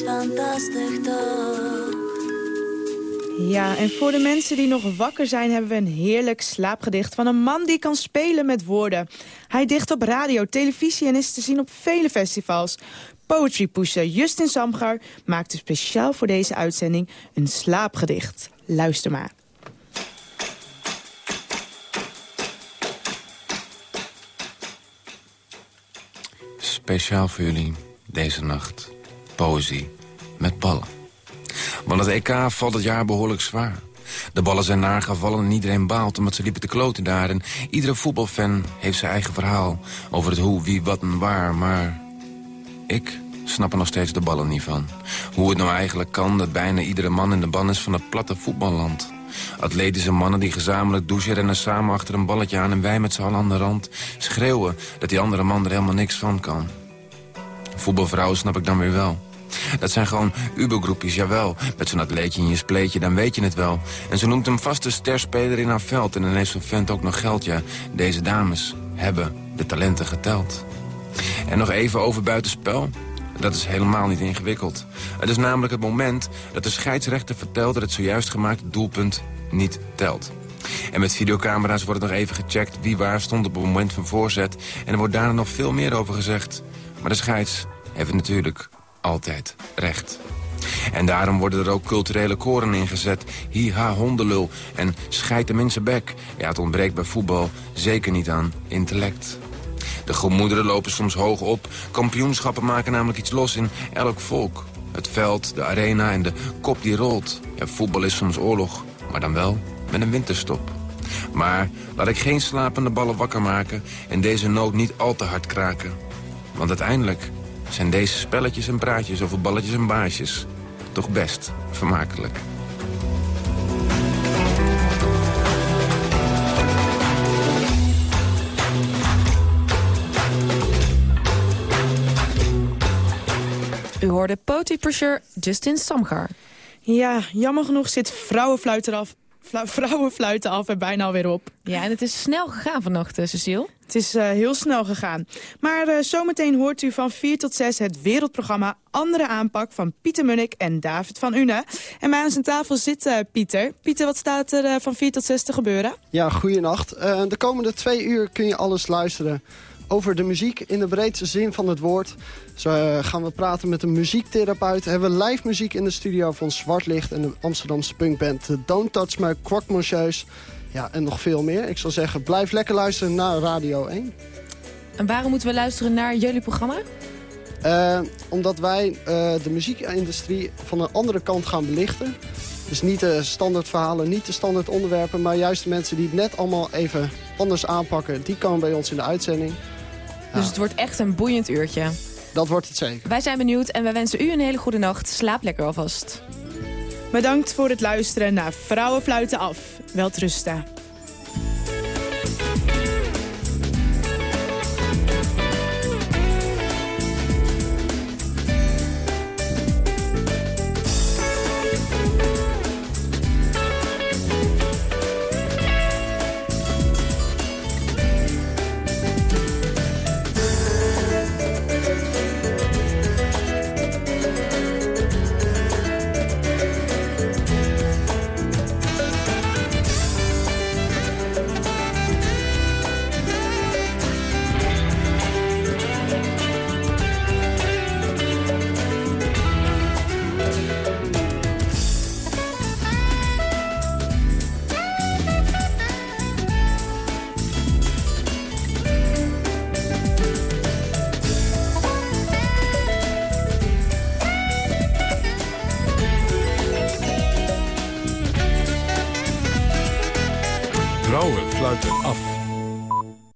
is fantastisch toch? Ja, en voor de mensen die nog wakker zijn... hebben we een heerlijk slaapgedicht van een man die kan spelen met woorden. Hij dicht op radio, televisie en is te zien op vele festivals. Poetry Pusher Justin Samgar maakte speciaal voor deze uitzending een slaapgedicht. Luister maar. Speciaal voor jullie deze nacht. Poëzie met ballen. Want het EK valt het jaar behoorlijk zwaar. De ballen zijn nagevallen en iedereen baalt omdat ze liepen te kloten daar. En iedere voetbalfan heeft zijn eigen verhaal over het hoe, wie, wat en waar. Maar ik snap er nog steeds de ballen niet van. Hoe het nou eigenlijk kan dat bijna iedere man in de ban is van het platte voetballand. Atletische mannen die gezamenlijk douchen rennen samen achter een balletje aan... en wij met z'n allen aan de rand schreeuwen dat die andere man er helemaal niks van kan. Voetbalvrouwen snap ik dan weer wel. Dat zijn gewoon ubergroepjes, jawel. Met zo'n atleetje in je spleetje, dan weet je het wel. En ze noemt hem vaste sterspeler in haar veld. En dan heeft zo'n vent ook nog geld, ja. Deze dames hebben de talenten geteld. En nog even over buitenspel. Dat is helemaal niet ingewikkeld. Het is namelijk het moment dat de scheidsrechter vertelt... dat het zojuist gemaakte doelpunt niet telt. En met videocamera's wordt nog even gecheckt wie waar stond op het moment van voorzet. En er wordt daarna nog veel meer over gezegd. Maar de scheids heeft natuurlijk altijd recht. En daarom worden er ook culturele koren ingezet. Hi-ha, hondenlul en scheid in zijn bek. Ja, het ontbreekt bij voetbal zeker niet aan intellect. De gemoederen lopen soms hoog op. Kampioenschappen maken namelijk iets los in elk volk. Het veld, de arena en de kop die rolt. Voetbal is soms oorlog, maar dan wel met een winterstop. Maar laat ik geen slapende ballen wakker maken... en deze nood niet al te hard kraken. Want uiteindelijk zijn deze spelletjes en praatjes over balletjes en baasjes... toch best vermakelijk. U hoorde Poetry Pusher Justin Samgar. Ja, jammer genoeg zit vrouwenfluit eraf. Flu vrouwenfluiten af en bijna alweer op. Ja, en het is snel gegaan vannacht, uh, Cecile. Het is uh, heel snel gegaan. Maar uh, zometeen hoort u van 4 tot 6 het wereldprogramma Andere Aanpak van Pieter Munnik en David van Une. En bij ons aan tafel zit uh, Pieter. Pieter, wat staat er van 4 tot 6 te gebeuren? Ja, goeienacht. de komende twee uur kun je alles luisteren over de muziek in de breedste zin van het woord. Zo uh, gaan we praten met een muziektherapeut. Hebben we live muziek in de studio van Zwartlicht en de Amsterdamse punkband Don't Touch My Croque Monsieur's. Ja, en nog veel meer. Ik zou zeggen, blijf lekker luisteren naar Radio 1. En waarom moeten we luisteren naar jullie programma? Uh, omdat wij uh, de muziekindustrie van een andere kant gaan belichten. Dus niet de standaard verhalen, niet de standaard onderwerpen... maar juist de mensen die het net allemaal even anders aanpakken... die komen bij ons in de uitzending. Dus het wordt echt een boeiend uurtje. Dat wordt het zeker. Wij zijn benieuwd en wij wensen u een hele goede nacht. Slaap lekker alvast. Bedankt voor het luisteren naar Vrouwenfluiten af. Welterusten.